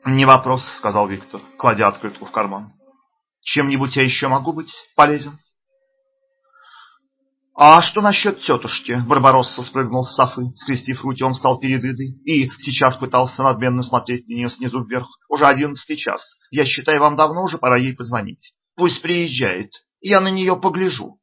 «Не вопрос», — сказал Виктор, кладя открытку в карман. «Чем-нибудь я еще могу быть полезен?» «А что насчет тетушки?» Барбаросса спрыгнул с софы. Скрестив руки, он встал перед Идой и сейчас пытался надменно смотреть на нее снизу вверх. «Уже одиннадцатый час. Я считаю, вам давно уже пора ей позвонить. Пусть приезжает. Я на нее погляжу.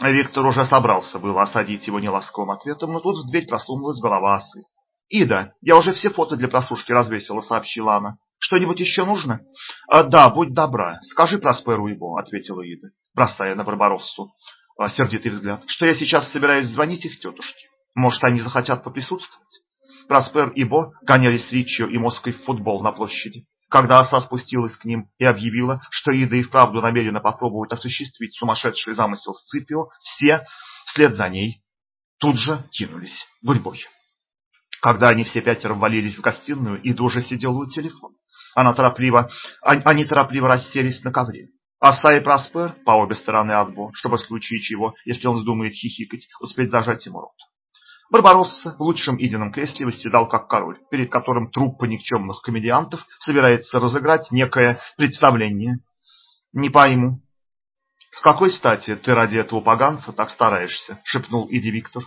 Виктор уже собрался было осадить его неласковым ответом, но тут в дверь просунулась голова осы. «Ида, я уже все фото для просушки развесила», — сообщила она. «Что-нибудь еще нужно?» а, «Да, будь добра, скажи Просперу его», — ответила Ида, бросая на Барбароссу а, сердитый взгляд, «что я сейчас собираюсь звонить их тетушке. Может, они захотят поприсутствовать?» Проспер и Бо гонялись с Ричио и Моской в футбол на площади. Когда оса спустилась к ним и объявила, что Ида и вправду намерена попробовать осуществить сумасшедший замысел Сципио, все, вслед за ней, тут же кинулись гурьбой. Когда они все пятеро ввалились в гостиную, Ида уже сидела у телефона. Она торопливо, а, они торопливо расселись на ковре. Оса и Проспер по обе стороны от Бо, чтобы в случае чего, если он вздумает хихикать, успеть зажать ему рот. Барбаросса в лучшем идином кресле восседал как король, перед которым труппа никчемных комедиантов собирается разыграть некое представление. Не пойму. С какой стати ты ради этого поганца так стараешься, шепнул Иди Виктор.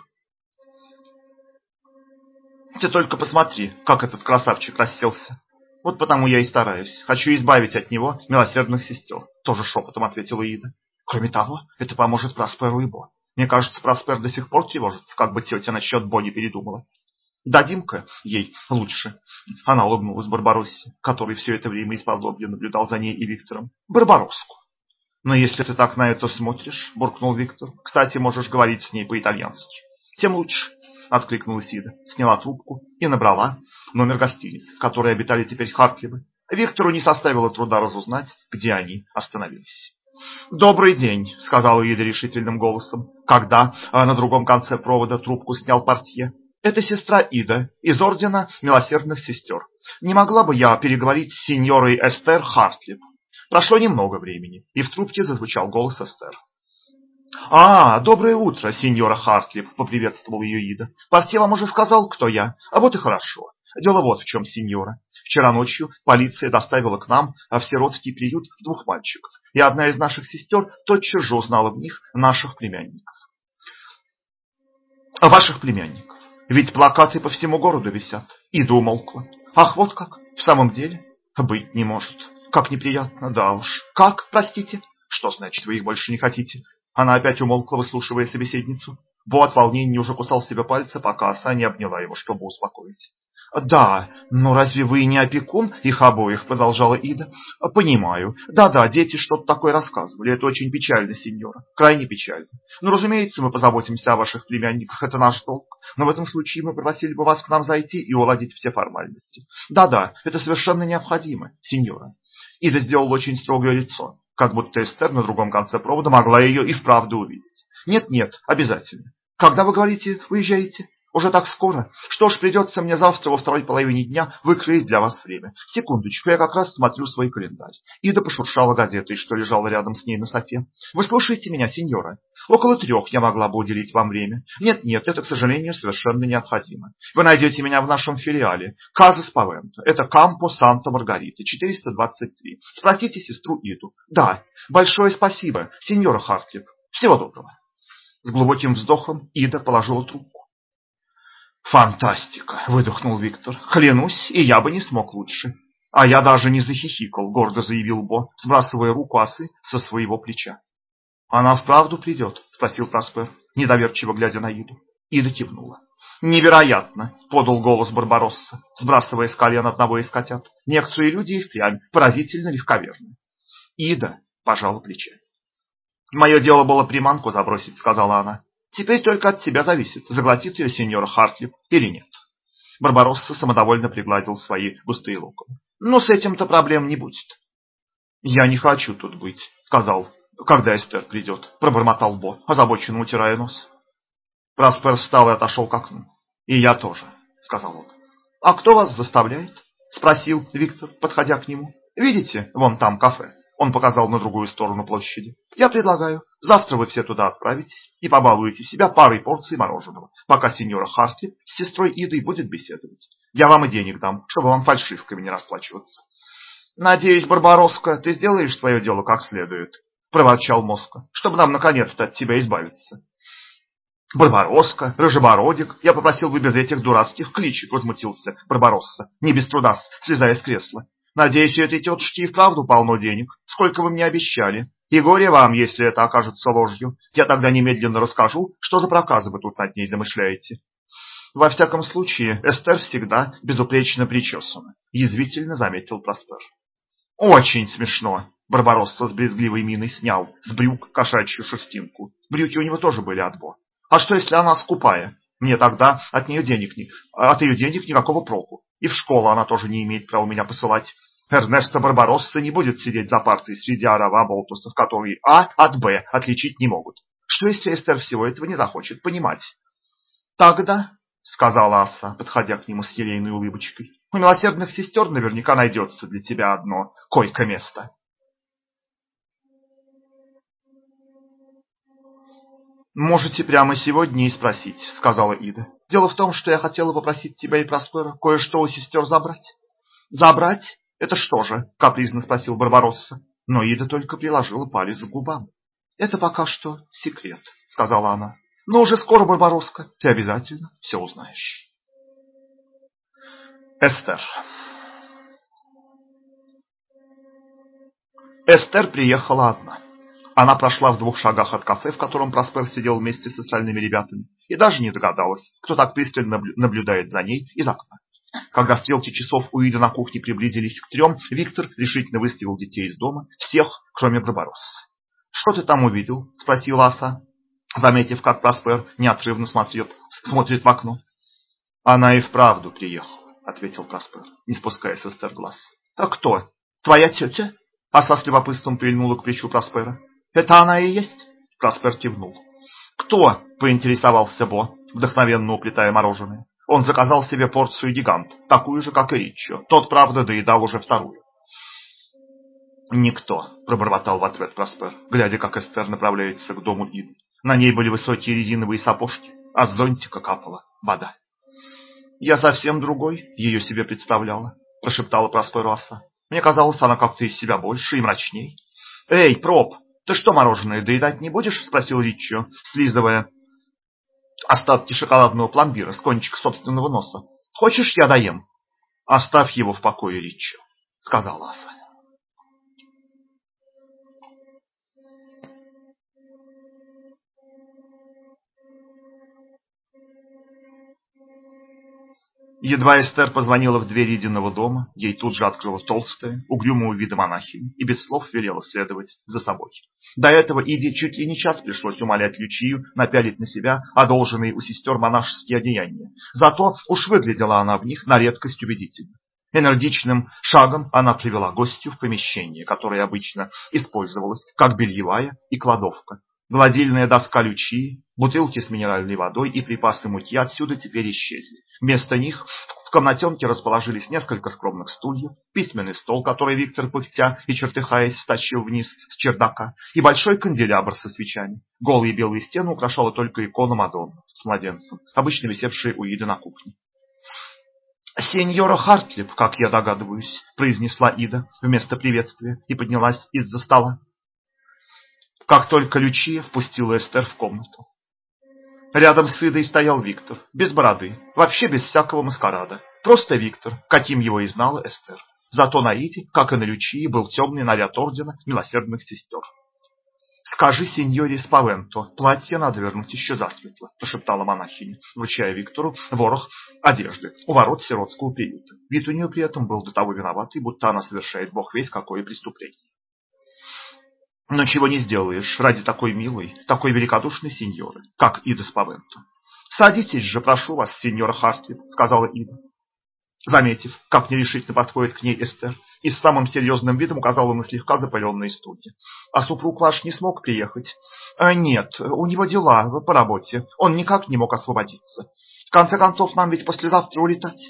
Ты только посмотри, как этот красавчик расселся. Вот потому я и стараюсь. Хочу избавить от него милосердных сестер. Тоже шепотом ответила Ида. Кроме того, это поможет Просперу и Бо. Мне кажется, Проспер до сих пор тревожится, как бы тетя насчет Бонни передумала. Дадим-ка ей лучше. Она улыбнулась Барбароссе, который все это время из-под наблюдал за ней и Виктором. Барбароску. Но если ты так на это смотришь, буркнул Виктор. Кстати, можешь говорить с ней по-итальянски. Тем лучше, откликнулась Ида, сняла трубку и набрала номер гостиницы, в которой обитали теперь Хартлибы. Виктору не составило труда разузнать, где они остановились. «Добрый день», — сказал Ида решительным голосом, когда а, на другом конце провода трубку снял портье. «Это сестра Ида из Ордена Милосердных Сестер. Не могла бы я переговорить с сеньорой Эстер Хартлип?» Прошло немного времени, и в трубке зазвучал голос Эстер. «А, доброе утро, сеньора Хартлип», — поприветствовал ее Ида. «Портье вам уже сказал, кто я, а вот и хорошо. Дело вот в чем, сеньора. Вчера ночью полиция доставила к нам в сиротский приют двух мальчиков, и одна из наших сестер тотчас же узнала в них наших племянников. Ваших племянников. Ведь плакаты по всему городу висят. И умолкла. Ах, вот как. В самом деле? Быть не может. Как неприятно, да уж. Как, простите? Что значит, вы их больше не хотите? Она опять умолкла, выслушивая собеседницу. Бо от волнения уже кусал себе пальцы, пока оса не обняла его, чтобы успокоить. «Да, но разве вы не опекун их обоих?» – продолжала Ида. «Понимаю. Да-да, дети что-то такое рассказывали. Это очень печально, сеньора. Крайне печально. Но, ну, разумеется, мы позаботимся о ваших племянниках. Это наш долг. Но в этом случае мы попросили бы вас к нам зайти и уладить все формальности. Да-да, это совершенно необходимо, сеньора». Ида сделала очень строгое лицо, как будто Эстер на другом конце провода могла ее и вправду увидеть. «Нет-нет, обязательно. Когда, вы говорите, уезжаете?» Уже так скоро? Что ж, придется мне завтра во второй половине дня выкроить для вас время. Секундочку, я как раз смотрю свой календарь. Ида пошуршала газетой, что лежала рядом с ней на софе. Вы слушаете меня, сеньора? Около трех я могла бы уделить вам время. Нет-нет, это, к сожалению, совершенно необходимо. Вы найдете меня в нашем филиале. Каза Спавенто. Это Кампо Санта-Маргарита, 423. Спросите сестру Иду. Да, большое спасибо, сеньора Хартлип. Всего доброго. С глубоким вздохом Ида положила трубку. «Фантастика!» – выдохнул Виктор. «Клянусь, и я бы не смог лучше». «А я даже не захихикал», – гордо заявил Бо, сбрасывая руку осы со своего плеча. «Она вправду придет?» – спросил Проспер, недоверчиво глядя на Иду. Ида кивнула. «Невероятно!» – подал голос Барбаросса, сбрасывая с колен одного из котят. «Некоторые люди и впрямь поразительно легковерны». Ида пожала плечами. «Мое дело было приманку забросить», — сказала она. «Теперь только от тебя зависит, заглотит ее сеньора Хартлип или нет». Барбаросса самодовольно пригладил свои густые локоны. «Но с этим-то проблем не будет». «Я не хочу тут быть», — сказал, когда Эстер придет, — пробормотал Бо, озабоченно утирая нос. Праспер встал и отошел к окну. «И я тоже», — сказал он. «А кто вас заставляет?» — спросил Виктор, подходя к нему. «Видите, вон там кафе. Он показал на другую сторону площади. Я предлагаю, завтра вы все туда отправитесь и побалуете себя парой порций мороженого, пока сеньора Харти с сестрой Идой будет беседовать. Я вам и денег дам, чтобы вам фальшивками не расплачиваться. Надеюсь, Барбаросска, ты сделаешь свое дело как следует, проворчал Моско, чтобы нам наконец-то от тебя избавиться. Барбаросска, Рыжебородик, я попросил бы без этих дурацких кличек, возмутился Барбаросса, не без труда слезая с кресла. Надеюсь, у этой тетушки и вправду полно денег. Сколько вы мне обещали? И горе вам, если это окажется ложью. Я тогда немедленно расскажу, что за проказы вы тут над ней замышляете. Во всяком случае, Эстер всегда безупречно причесана, язвительно заметил Проспер. Очень смешно. Барбаросса с брезгливой миной снял с брюк кошачью шерстинку. Брюки у него тоже были отбор. А что, если она скупая? Мне тогда от нее денег не, от ее денег никакого проку. И в школу она тоже не имеет права меня посылать. Эрнесто Барбаросса не будет сидеть за партой среди арава болтусов, которые А от Б отличить не могут. Что если Эстер всего этого не захочет понимать? Тогда, сказала Аса, подходя к нему с елейной улыбочкой, у милосердных сестер наверняка найдется для тебя одно койко-место. «Можете прямо сегодня и спросить», — сказала Ида. «Дело в том, что я хотела попросить тебя и Проспера кое-что у сестер забрать». «Забрать? Это что же?» — капризно спросил Барбаросса. Но Ида только приложила палец к губам. «Это пока что секрет», — сказала она. «Но уже скоро, Барбароска, ты обязательно все узнаешь». Эстер Эстер приехала одна. Она прошла в двух шагах от кафе, в котором Проспер сидел вместе с остальными ребятами, и даже не догадалась, кто так пристально наблюдает за ней из окна. Когда стрелки часов у Иды на кухне приблизились к трем, Виктор решительно выставил детей из дома, всех, кроме Барбароссы. «Что ты там увидел?» – спросила Аса, заметив, как Проспер неотрывно смотрит, смотрит в окно. «Она и вправду приехала», – ответил Проспер, не спуская с Эстер глаз. «А кто? Твоя тетя?» Аса с любопытством прильнула к плечу Проспера. Это она и есть? Проспер кивнул. Кто? поинтересовался Бо, вдохновенно уплетая мороженое. Он заказал себе порцию гигант, такую же, как и Риччо. Тот, правда, доедал уже вторую. «Никто», — пробормотал в ответ Проспер, глядя, как Эстер направляется к дому Иды. На ней были высокие резиновые сапожки, а с зонтика капала вода. «Я совсем другой ее себе представляла», — прошептала Проспер Руасса. «Мне казалось, она как-то из себя больше и мрачней». «Эй, проб, ты что, мороженое доедать не будешь? спросил Риччо, слизывая остатки шоколадного пломбира с кончика собственного носа. Хочешь, я доем? Оставь его в покое, Риччо, сказала Аса. Едва Эстер позвонила в дверь единого дома, ей тут же открыла толстая, угрюмого вида монахиня и без слов велела следовать за собой. До этого Иде чуть ли не час пришлось умолять Лючию напялить на себя одолженные у сестер монашеские одеяния. Зато уж выглядела она в них на редкость убедительно. Энергичным шагом она привела гостью в помещение, которое обычно использовалось как бельевая и кладовка. Гладильная доска Лючии, бутылки с минеральной водой и припасы муки отсюда теперь исчезли. Вместо них в комнатенке расположились несколько скромных стульев, письменный стол, который Виктор пыхтя и чертыхаясь стащил вниз с чердака, и большой канделябр со свечами. Голые белые стены украшала только икона Мадонны с младенцем, обычно висевшая у Иды на кухне. «Сеньора Хартлип, как я догадываюсь», — произнесла Ида вместо приветствия и поднялась из-за стола. Как только Лючия впустила Эстер в комнату. Рядом с Идой стоял Виктор, без бороды, вообще без всякого маскарада. Просто Виктор, каким его и знала Эстер. Зато на Иде, как и на Лючии, был темный наряд ордена милосердных сестер. «Скажи сеньоре Спавенто, платье надо вернуть еще засветло», – прошептала монахиня, вручая Виктору ворох одежды у ворот сиротского приюта. Вид у нее при этом был до того виноватый, будто она совершает бог весь какое преступление. Но чего не сделаешь ради такой милой, такой великодушной сеньоры, как Ида Спавенто. «Садитесь же, прошу вас, сеньора Хартвик», — сказала Ида. Заметив, как нерешительно подходит к ней Эстер, и с самым серьезным видом указала на слегка запыленные стулья. «А супруг ваш не смог приехать?» а, «Нет, у него дела по работе. Он никак не мог освободиться. В конце концов, нам ведь послезавтра улетать».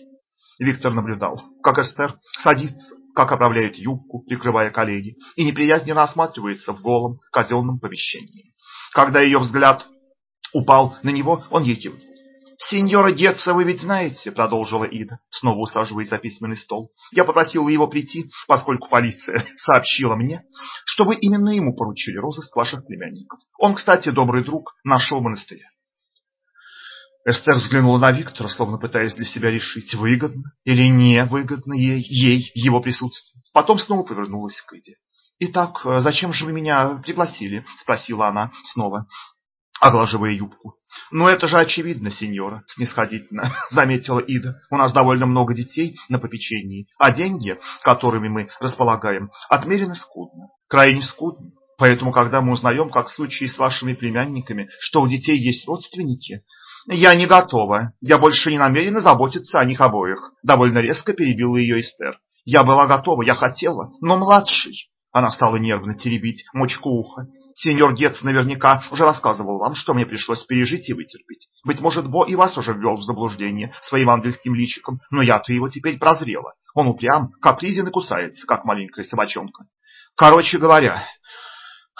Виктор наблюдал, как Эстер садится, как оправляет юбку, прикрывая колени, и неприязненно осматривается в голом казенном помещении. Когда ее взгляд упал на него, он ей кивнул. «Сеньора Гетца вы ведь знаете», — продолжила Ида, снова усаживаясь за письменный стол. «Я попросила его прийти, поскольку полиция сообщила мне, что вы именно ему поручили розыск ваших племянников. Он, кстати, добрый друг нашего монастыря. Эстер взглянула на Виктора, словно пытаясь для себя решить, выгодно или не выгодно ей, ей его присутствие. Потом снова повернулась к Иде. «Итак, зачем же вы меня пригласили?» – спросила она снова, оглаживая юбку. «Ну это же очевидно, сеньора», – снисходительно заметила Ида. «У нас довольно много детей на попечении, а деньги, которыми мы располагаем, отмерены скудно, крайне скудно. Поэтому, когда мы узнаем, как в случае с вашими племянниками, что у детей есть родственники, «Я не готова. Я больше не намерена заботиться о них обоих», — довольно резко перебила ее Эстер. «Я была готова, я хотела, но младший...» Она стала нервно теребить мочку уха. «Сеньор Гетц наверняка уже рассказывал вам, что мне пришлось пережить и вытерпеть. Быть может, Бо и вас уже ввел в заблуждение своим ангельским личиком, но я-то его теперь прозрела. Он упрям, капризен и кусается, как маленькая собачонка. Короче говоря...»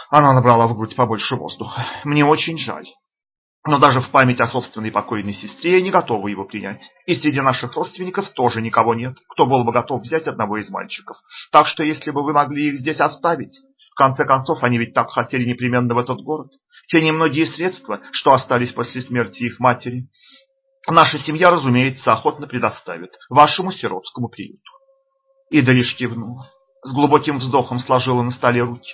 Она набрала в грудь побольше воздуха. «Мне очень жаль. Но даже в память о собственной покойной сестре я не готова его принять. И среди наших родственников тоже никого нет, кто был бы готов взять одного из мальчиков. Так что если бы вы могли их здесь оставить, в конце концов, они ведь так хотели непременно в этот город. Те немногие средства, что остались после смерти их матери, наша семья, разумеется, охотно предоставит вашему сиротскому приюту. Ида лишь кивнула, с глубоким вздохом сложила на столе руки.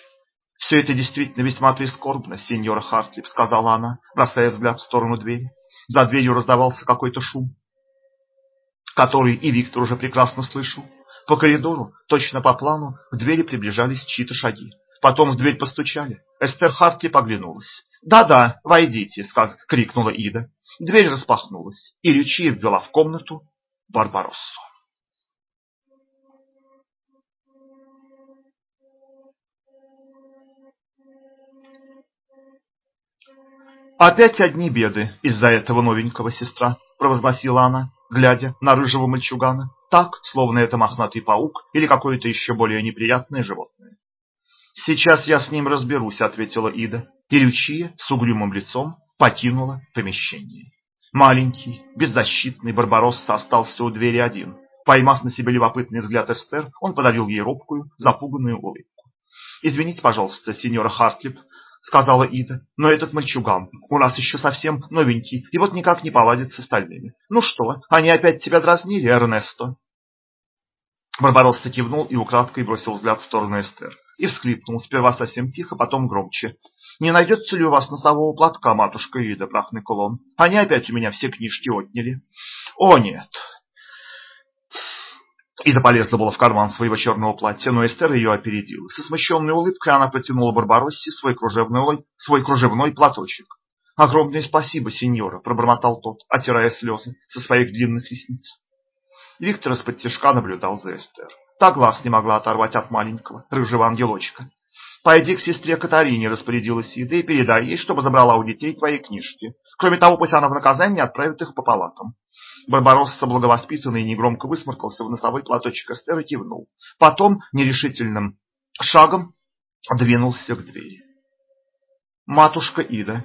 «Все это действительно весьма прискорбно, сеньора Хартлип», — сказала она, бросая взгляд в сторону двери. За дверью раздавался какой-то шум, который и Виктор уже прекрасно слышал. По коридору, точно по плану, к двери приближались чьи-то шаги. Потом в дверь постучали. Эстер Хартлип оглянулась. «Да-да, войдите», — крикнула Ида. Дверь распахнулась, и Лючия ввела в комнату Барбароссу. «Опять одни беды из-за этого новенького, сестра», – провозгласила она, глядя на рыжего мальчугана, так, словно это мохнатый паук или какое-то еще более неприятное животное. «Сейчас я с ним разберусь», – ответила Ида, и Лючия с угрюмым лицом покинула помещение. Маленький, беззащитный Барбаросса остался у двери один. Поймав на себе любопытный взгляд Эстер, он подарил ей робкую, запуганную улыбку. «Извините, пожалуйста, сеньора Хартлип, — сказала Ида. «Но этот мальчуган у нас еще совсем новенький, и вот никак не поладит с остальными. Ну что, они опять тебя дразнили, Эрнесто?» Барбаросса кивнул и украдкой бросил взгляд в сторону Эстер. И всхлипнул, сперва совсем тихо, потом громче. «Не найдется ли у вас носового платка, матушка Ида, прахный кулон? Они опять у меня все книжки отняли». «О, нет!» Ида полезла было в карман своего черного платья, но Эстер ее опередила. Со смущенной улыбкой она протянула Барбароссе свой кружевной, свой кружевной платочек. «Огромное спасибо, сеньора», — пробормотал тот, отирая слезы со своих длинных ресниц. Виктор из-под тяжка наблюдал за Эстер. Та глаз не могла оторвать от маленького, рыжего ангелочка. Пойди к сестре Катарине, распорядилась Ида, и передай ей, чтобы забрала у детей твои книжки. Кроме того, пусть она в наказание отправит их по палатам. Барбаросса, благовоспитанный, негромко высморкался в носовой платочек Эстер и кивнул. Потом нерешительным шагом двинулся к двери. Матушка Ида,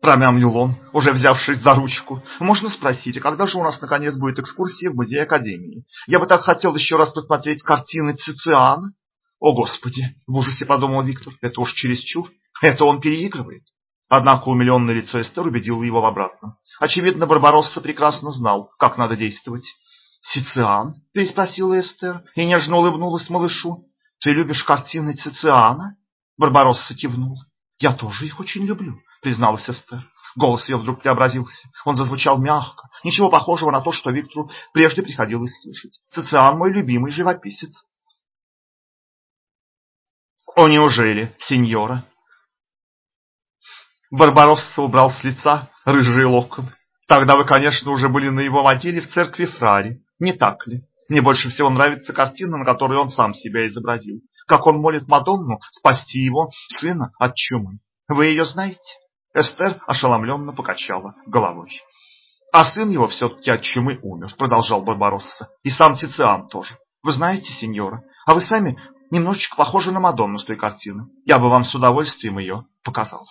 промямлил он, уже взявшись за ручку. Можно спросить, а когда же у нас наконец будет экскурсия в музей Академии? Я бы так хотел еще раз посмотреть картины Цициана. О, Господи, в ужасе подумал Виктор, это уж чересчур, это он переигрывает. Однако умиленное лицо Эстер убедило его в обратном. Очевидно, Барбаросса прекрасно знал, как надо действовать. «Цициан?» – переспросила Эстер и нежно улыбнулась малышу. «Ты любишь картины Цициана?» Барбаросса кивнул. «Я тоже их очень люблю», — призналась Эстер. Голос ее вдруг преобразился. Он зазвучал мягко, ничего похожего на то, что Виктору прежде приходилось слышать. «Цициан мой любимый живописец». «О, неужели, сеньора?» Барбаросса убрал с лица рыжие локоны. «Тогда вы, конечно, уже были на его могиле в церкви Фрари, не так ли? Мне больше всего нравится картина, на которой он сам себя изобразил как он молит Мадонну спасти его сына от чумы. Вы ее знаете? Эстер ошеломленно покачала головой. А сын его все-таки от чумы умер, продолжал Барбаросса. И сам Тициан тоже. Вы знаете, сеньора, а вы сами немножечко похожи на Мадонну с той картины. Я бы вам с удовольствием ее показал.